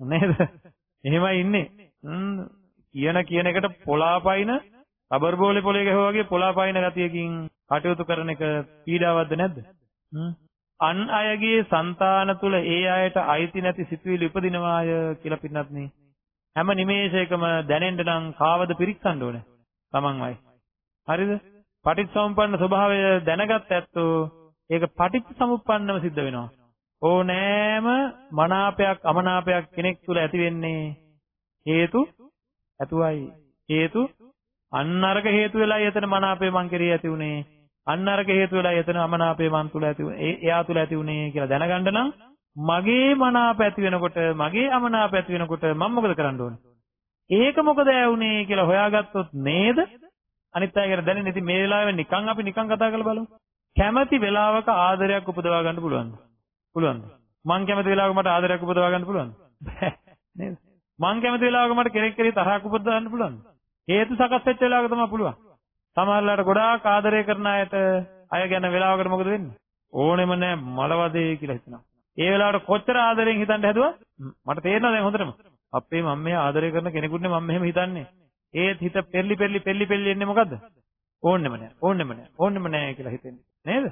නේද? එහෙමයි ඉන්නේ. කියන කියන එකට පොලාපයින රබර් බෝලේ පොලේ ගහුවා වගේ පොලාපයින ගතියකින් කටයුතු කරන එක පීඩාවක්ද නැද්ද? අන් අයගේ సంతාන තුල ඒ අයට අයිති නැති සිතුවිලි උපදිනවාය කියලා පින්නත් නේ. හැම නිමේෂයකම දැනෙන්න නම් කාවද පිරික්සන්න ඕනේ? තමන්මයි. හරිද? පටිච්චසමුප්පන්න ස්වභාවය දැනගත් ඇත්තෝ ඒක පටිච්චසමුප්පන්නව සිද්ධ වෙනවා. ඕනෑම මනාපයක් අමනාපයක් කෙනෙක් තුල ඇති වෙන්නේ හේතු ඇතුවයි. හේතු අන්නරක හේතු වෙලා එතන මනාපේ මං කෙරේ ඇති උනේ. අන්නරක හේතු වෙලා එතන අමනාපේ මං තුල ඇති එයා තුල ඇති උනේ කියලා දැනගන්න නම් මගේ මනාප ඇති වෙනකොට මගේ අමනාප ඇති වෙනකොට මම මොකද කරන්න ඕනේ? ඒක මොකද ඇවුනේ කියලා හොයාගත්තොත් නේද අනිත් අය ගැන දැනෙන්නේ ඉතින් මේ වෙලාවේ නිකන් අපි නිකන් කතා කරලා බලමු. කැමැති වෙලාවක ආදරයක් උපදවා ගන්න පුළුවන්ද? පුළුවන්ද? මං කැමති වෙලාවක මට ආදරයක් උපදවා ගන්න පුළුවන්ද? බෑ නේද? මං කැමති වෙලාවක මට කෙනෙක් කෙරේ තරහක් උපදවා ගන්න පුළුවන්ද? හේතු සකස් වෙච්ච වෙලාවක තමයි පුළුවන්. සමහරලාට ගොඩාක් ආදරය කරන අයට අය ගැන වෙලාවකට මොකද වෙන්නේ? ඕනෙම නෑ මලවදේ කියලා හිතනවා. ඒ වෙලාවට කොච්චර ආදරෙන් හිතන්න හැදුවා? මට තේරෙනවා දැන් හොඳටම. අපේ මම මේ ආදරය කරන කෙනෙකුටනේ මම මෙහෙම හිතන්නේ. ඒත් හිත පෙරලි පෙරලි පෙරලි පෙරලි එන්නේ මොකද්ද? ඕන්නෙම නෑ. ඕන්නෙම නෑ. ඕන්නෙම නෑ කියලා හිතෙන්නේ. නේද?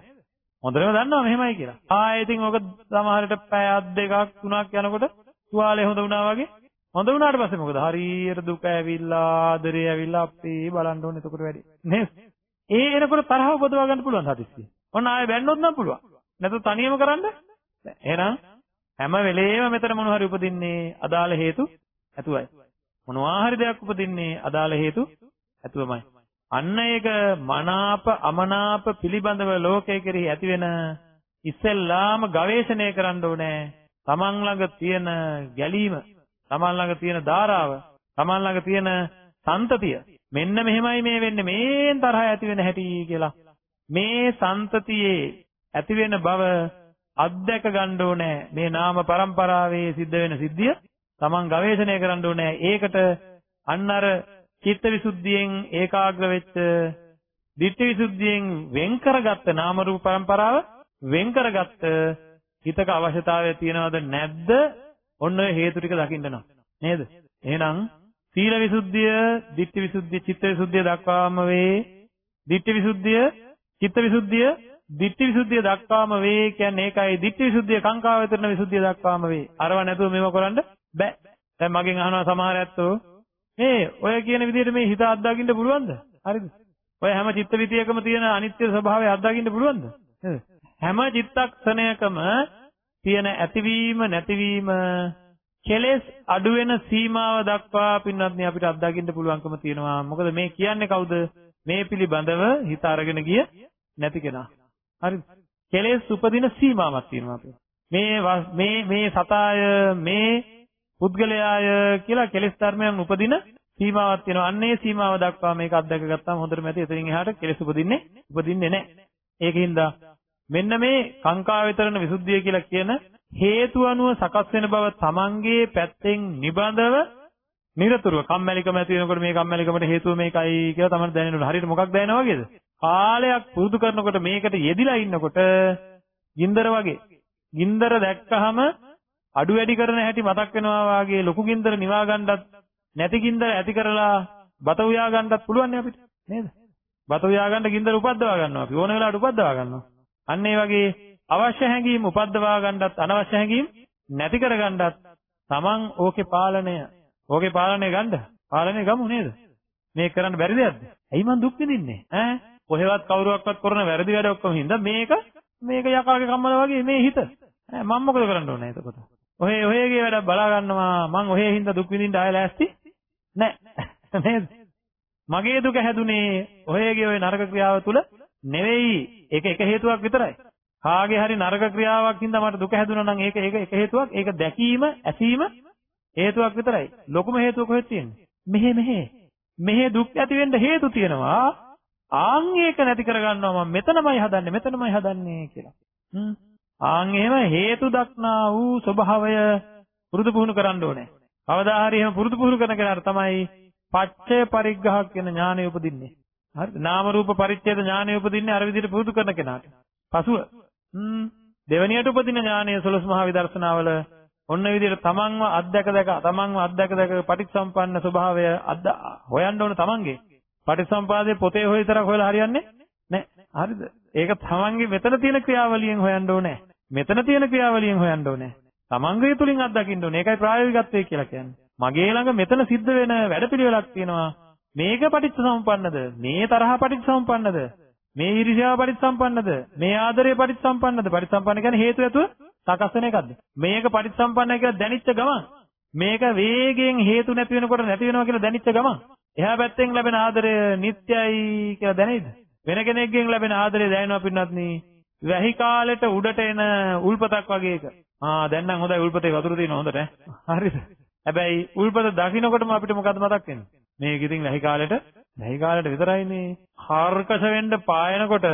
හොඳටම දන්නවා මෙහෙමයි කියලා. ආයෙ ඉතින් ඔක සමහරට පැය දෙකක් තුනක් යනකොට තුවාලේ හොඳ වුණා වගේ හොඳ වුණාට පස්සේ මොකද? හරියට දුක ඇවිල්ලා ආදරේ ඇවිල්ලා අපේ බලන්න ඕනේ එතකොට වැඩි. නේද? ඒ එනකොට තරහ උපදවා ගන්න පුළුවන් හදිස්සිය. ඔන්න ආයෙ බැන්නොත් නම් පුළුවන්. නැත්නම් තනියම කරන්න එහෙනම් හැම වෙලේම මෙතන මොන හරි උපදින්නේ අදාළ හේතු ඇතුවයි. මොනවා හරි දෙයක් උපදින්නේ අදාළ හේතු ඇතුවමයි. අන්න ඒක මනාප අමනාප පිළිබඳව ලෝකයේ කෙරෙහි ඇතිවෙන ඉස්සෙල්ලාම ගවේෂණය කරන්න ඕනේ. තමන් ළඟ තියෙන ගැලීම, තමන් ළඟ තියෙන ධාරාව, තමන් ළඟ තියෙන සන්තතිය මෙන්න මෙහෙමයි මේ වෙන්නේ මේෙන් තරහ ඇති වෙන හැටි කියලා. මේ සන්තතියේ ඇති වෙන බව අත්දැක ගන්න ඕනේ. මේ නාම પરම්පරාවේ සිද්ධ වෙන සිද්ධිය තමන් ගවේෂණය කරන්න ඕනේ. ඒකට අන්න අර චිත්තවිසුද්ධියෙන් ඒකාග්‍ර වෙච්ච ditthිවිසුද්ධියෙන් වෙන් කරගත්ත නාම රූප પરම්පරාව වෙන් කරගත්ත හිතක අවශ්‍යතාවය තියනවද නැද්ද ඔන්න ඔය හේතු ටික දකින්න නම් නේද? එහෙනම් සීල විසුද්ධිය, ditthi විසුද්ධිය, චිත්ත විසුද්ධිය දක්වාම වේ. ditthi විසුද්ධිය, චිත්ත විසුද්ධිය, ditthi විසුද්ධිය දක්වාම වේ කියන්නේ ඒකයි. ditthi විසුද්ධිය කාංකාව විතරන විසුද්ධිය දක්වාම වේ. අරව නැතුව මේව කරන්න බෑ. දැන් මගෙන් අහනවා සමහර ඇත්තෝ මේ ඔය කියන විදිහට මේ හිත අත්දකින්න පුළුවන්ද? හරිද? ඔය හැම චිත්ත විතියකම තියෙන අනිත්‍ය ස්වභාවය අත්දකින්න පුළුවන්ද? නේද? හැම චිත්තක්ෂණයකම තියෙන ඇතිවීම නැතිවීම කෙලෙස් අඩු වෙන සීමාව දක්වා පින්වත්නි අපිට අත්දකින්න පුළුවන්කම තියෙනවා. මොකද මේ කියන්නේ කවුද? මේ පිළිබඳව හිත අරගෙන ගිය නැති කෙනා. හරිද? කෙලෙස් උපදින සීමාවක් තියෙනවා අපේ. මේ මේ මේ සතාය මේ පුද්ගලයාය කියලා කෙලෙස් ධර්මයන් උපදින සීමාවක් තියෙනවා. අන්නේ සීමාව දක්වා මේක අත්දැක ගත්තාම හොඳටම ඇති. එතනින් එහාට කෙලෙස් උපදින්නේ උපදින්නේ නැහැ. ඒකින්ද මෙන්න මේ සංකා විතරණ විසුද්ධිය කියලා කියන හේතු අනුව සකස් වෙන බව තමන්ගේ පැත්තෙන් නිබඳව නිරතුරුව කම්මැලිකම ඇති වෙනකොට මේ කම්මැලිකමට හේතුව මේකයි කියලා තමයි දැනෙනවා. හරියට මොකක් දැනෙනවා වගේද? කාලයක් පුරුදු කරනකොට මේකට යෙදිලා ඉන්නකොට ගින්දර වගේ. ගින්දර දැක්කහම අඩු වැඩි කරන හැටි මතක් වෙනවා වාගේ ලොකු ගින්දර නිවා ගන්නත් නැති ගින්දර ඇති කරලා බත උයා ගන්නත් පුළුවන් නේ අපිට නේද? බත උයා ගන්න ගින්දර උපද්දවා ගන්නවා අපි ඕන වෙලාවට උපද්දවා ගන්නවා. අන්න ඒ වගේ අවශ්‍ය හැඟීම් උපද්දවා ගන්නත් අනවශ්‍ය හැඟීම් නැති කර ගන්නත් Taman ඕකේ පාලනය ඕකේ පාලනය ගන්න පාලනය ගමු නේද? මේක කරන්න බැරි දෙයක්ද ඇයි මං දුක් විඳින්නේ? ඈ? කොහෙවත් කවුරුවක්වත් කරන වැරදි වැඩ ඔක්කොම හින්දා මේක මේක යකාගේ කම්මල වගේ මේ හිත. ඈ මම මොකද කරන්න ඕනේ එතකොට? ඔහේ ඔහේගේ වැඩ බලා ගන්නවා. මං ඔහේ හින්දා දුක් විඳින්න ආය ලෑස්ති නෑ. නේද? මගේ දුක හැදුනේ ඔහේගේ ওই නරක ක්‍රියාව තුල නෙවෙයි. ඒක එක හේතුවක් විතරයි. කාගේ හරි නරක ක්‍රියාවක් හින්දා මට දුක හැදුනා නම් ඒක ඒක එක හේතුවක්. ඒක දැකීම, ඇසීම හේතුවක් විතරයි. ලොකුම හේතුව කොහෙද තියෙන්නේ? මෙහෙ මෙහෙ. මෙහෙ දුක් ඇති වෙන්න හේතු තියෙනවා. ආන් ඒක නැති කරගන්නවා මම මෙතනමයි හදන්නේ මෙතනමයි හදන්නේ කියලා. හ්ම්. ආන් එහෙම හේතු දක්නා වූ ස්වභාවය පුරුදු පුහුණු කරන්න ඕනේ. කවදා හරි එහෙම පුරුදු පුහුණු කරන කෙනාට තමයි පච්චය පරිග්‍රහ කියන ඥානය උපදින්නේ. හරිද? නාම රූප පරිච්ඡේද ඥානය උපදින්නේ අර විදිහට පුරුදු කරන කෙනාට. පසුව හ්ම් දෙවැනියට උපදින ඥානය සලස් මහා විදර්ශනාවල ඔන්න විදිහට තමන්ව අත්දැක දැක තමන්ව අත්දැක දැක පටිච්චසම්පන්න ස්වභාවය අද්ද හොයන්න ඕන තමන්ගේ. පටිච්චසම්පාදයේ පොතේ හොය විතරක් හොයලා හරියන්නේ නැහැ. හරිද? ඒක තමන්ගේ මෙතන තියෙන ක්‍රියාවලියෙන් හොයන්න ඕනේ. මෙතන තියෙන ක්‍රියාවලියෙන් හොයන්න ඕනේ. තමන්ගේ තුලින් අත්දකින්න ඕනේ. ඒකයි ප්‍රායෝගිකත්වය කියලා කියන්නේ. මගේ ළඟ මෙතන සිද්ධ වෙන වැඩපිළිවෙලක් තියෙනවා. මේක පටිච්චසමුප්පන්නද? මේ තරහ පටිච්චසමුප්පන්නද? මේ ඊර්ෂ්‍යාව පටිච්චසම්පන්නද? මේ ආදරය පටිච්චසම්පන්නද? පටිච්චසම්පන්න කියන්නේ හේතු ඇතුව සකස් වෙන එකක්ද? මේක පටිච්චසම්පන්නයි කියලා දැනිච්ච ගමන් මේක වේගයෙන් හේතු නැති වෙනකොට නැති වෙනවා කියලා දැනිච්ච ගමන් එහා පැත්තෙන් ලැබෙන ආදරය නිට්ටයයි කියලා දැනෙයිද? වෙන කෙනෙක්ගෙන් ලැබෙන ආදරය දැනෙනවා පින්නත් නේ. වැහි කාලෙට උඩට එන උල්පතක් වගේ එක. ආ දැන් නම් හොඳයි උල්පතේ වතුර තියෙනවා හොඳට ඈ. හරිද? හැබැයි උල්පත දකින්නකොටම අපිට මොකද්ද මතක් වෙන්නේ? මේක ඉතින් වැහි කාලෙට වැහි කාලෙට විතරයිනේ. හාර්කෂ වෙන්න පායනකොට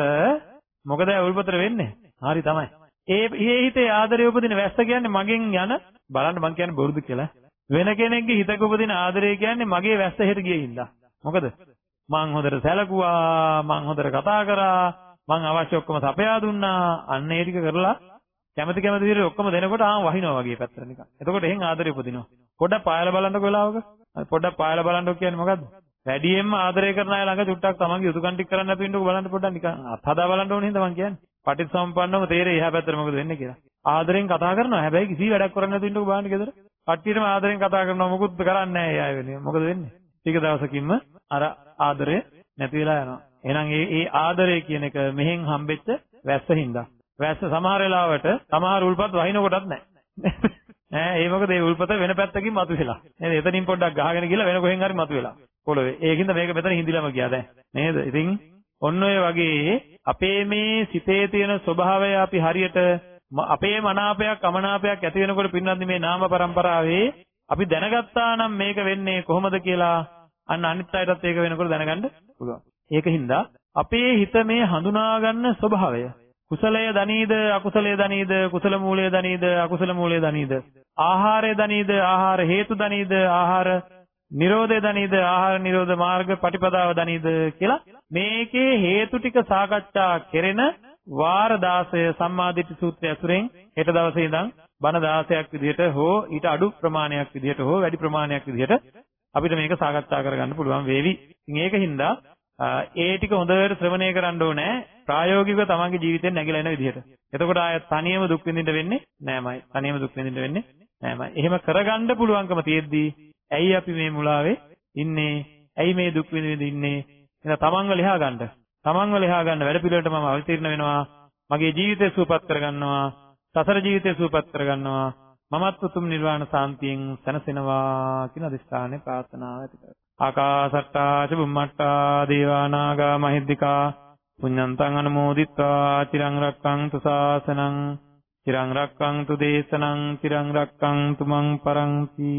මොකද උල්පතට වෙන්නේ? හරි තමයි. ඒ ඒ හිතේ ආදරය උපදින වැස්ස කියන්නේ මගෙන් යන බලන්න මං කියන්නේ බොරුද කියලා. වෙන කෙනෙක්ගේ හිතක උපදින ආදරය කියන්නේ මගේ වැස්ස හෙට ගියේ හින්දා. මොකද? මං හොඳට සැලකුවා, මං හොඳට කතා කරා, මං අවශ්‍ය ඔක්කොම සපයා දුන්නා. අන්න ඒ ටික කරලා කැමති කැමති විදිහට ඔක්කොම දෙනකොට ආ වහිනවා වගේ පැත්තට නිකන්. එතකොට එහෙන් ආදරය උපදිනවා. පොඩ්ඩක් පායලා බලන්නකො වෙලාවක. පොඩ්ඩක් පායලා බලන්නකො කියන්නේ මොකද්ද? වැඩියෙන්ම ආදරය කරන අය ළඟ චුට්ටක් තමන්ගේ යුතුයකම් ටික කරන්න නැතුව ඉන්නකො බලන්න පොඩ්ඩක් නිකන් අත්හදා බලන්න ඕනේ හින්දා මං කියන්නේ. පටිච්චසමුප්පන්නව තේරෙයි එහා පැත්තට මොකද වෙන්නේ කියලා. ආදරෙන් කතා කරනවා. හැබැයි කිසි වැඩක් කරන්නේ නැතුව ඉන්නකො බලන්න ගෙදර. කට්ටියටම ආදරෙන් කතා කරනවා මොකුත් කරන්නේ නැහැ ඒ අය වෙනුවෙන්. මොකද වෙන්නේ? ටික දවසකින්ම අර ආදරය නැති වෙලා යනවා. එහෙනම් ඒ ඒ ආදරය කියන එක මෙහෙන් හම්බෙච්ච වැස්ස හින්දා. වැස්ස සමහර වෙලාවට සමහර උල්පත් වහින කොටත් නැහැ. ඈ ඒ මොකද ඒ උල්පත වෙන පැත්තකින් මතුවෙලා. නේද? එතනින් පොඩ්ඩක් ගහගෙන ගිහලා වෙන කොහෙන් හරි මතුවෙලා. පොළවේ. ඒකින්ද මේක මෙතන හිඳිලම ගියා දැන්. නේද? ඉතින් ඔන්න ඔය වගේ අපේ මේ සිතේ තියෙන ස්වභාවය අපි හරියට අපේ මනාපයක් අමනාපයක් ඇති වෙනකොට පින්නත් මේ නාම પરම්පරාවේ අපි දැනගත්තා නම් මේක වෙන්නේ කොහොමද කියලා අන්න අනිත් අයටත් ඒක වෙනකොට දැනගන්න පුළුවන්. ඒකින්ද අපේ හිත මේ හඳුනා ගන්න ස්වභාවය කුසලය දනීද අකුසලය දනීද කුසල මූලය දනීද අකුසල මූලය දනීද ආහාරය දනීද ආහාර හේතු දනීද ආහාර නිරෝධය දනීද ආහාර නිරෝධ මාර්ග පටිපදාව දනීද කියලා මේකේ හේතු ටික සාකච්ඡා කෙරෙන වාර 16 සම්මාදිට්ඨි සූත්‍රය ඇසුරෙන් හෙට දවසේ ඉඳන් බණ 16ක් විදිහට හෝ ඊට අඩු ප්‍රමාණයක් විදිහට හෝ වැඩි ප්‍රමාණයක් විදිහට අපිට මේක සාකච්ඡා කරගන්න පුළුවන් වේවි. ඉතින් ඒකින්ද ඒ ටික හොඳට ශ්‍රවණය කරන්න ඕනේ ප්‍රායෝගිකව තමන්ගේ ජීවිතෙන් නැగిලා එන විදිහට. එතකොට ආය තනියම දුක් විඳින්න වෙන්නේ නෑමයි. තනියම දුක් විඳින්න වෙන්නේ නෑමයි. එහෙම කරගන්න පුළුවන්කම තියෙද්දී ඇයි අපි මේ මුලාවේ ඉන්නේ? ඇයි මේ දුක් විඳින්න ඉන්නේ? එහෙනම් තමන්ව ලියා ගන්න. තමන්ව ලියා ගන්න වැඩ පිළිවෙලට මම අවතීර්ණ වෙනවා. මගේ ජීවිතය සුවපත් කරගන්නවා. සසර ජීවිතය සුවපත් කරගන්නවා. මමත් උතුම් නිර්වාණ සාන්තියෙන් සැනසෙනවා කියන අදිස්ථානයේ ප්‍රාර්ථනාව ඇති කරගන්නවා. ආකාසට්ටා ච බුම්මට්ටා දේවා නාග මහිද්దికා පුඤ්ඤන්තං අනුමෝදිත්වා චිරං රක්ඛන්තු ශාසනං චිරං රක්ඛන්තු දේශනං චිරං රක්ඛන්තු මං පරන්ති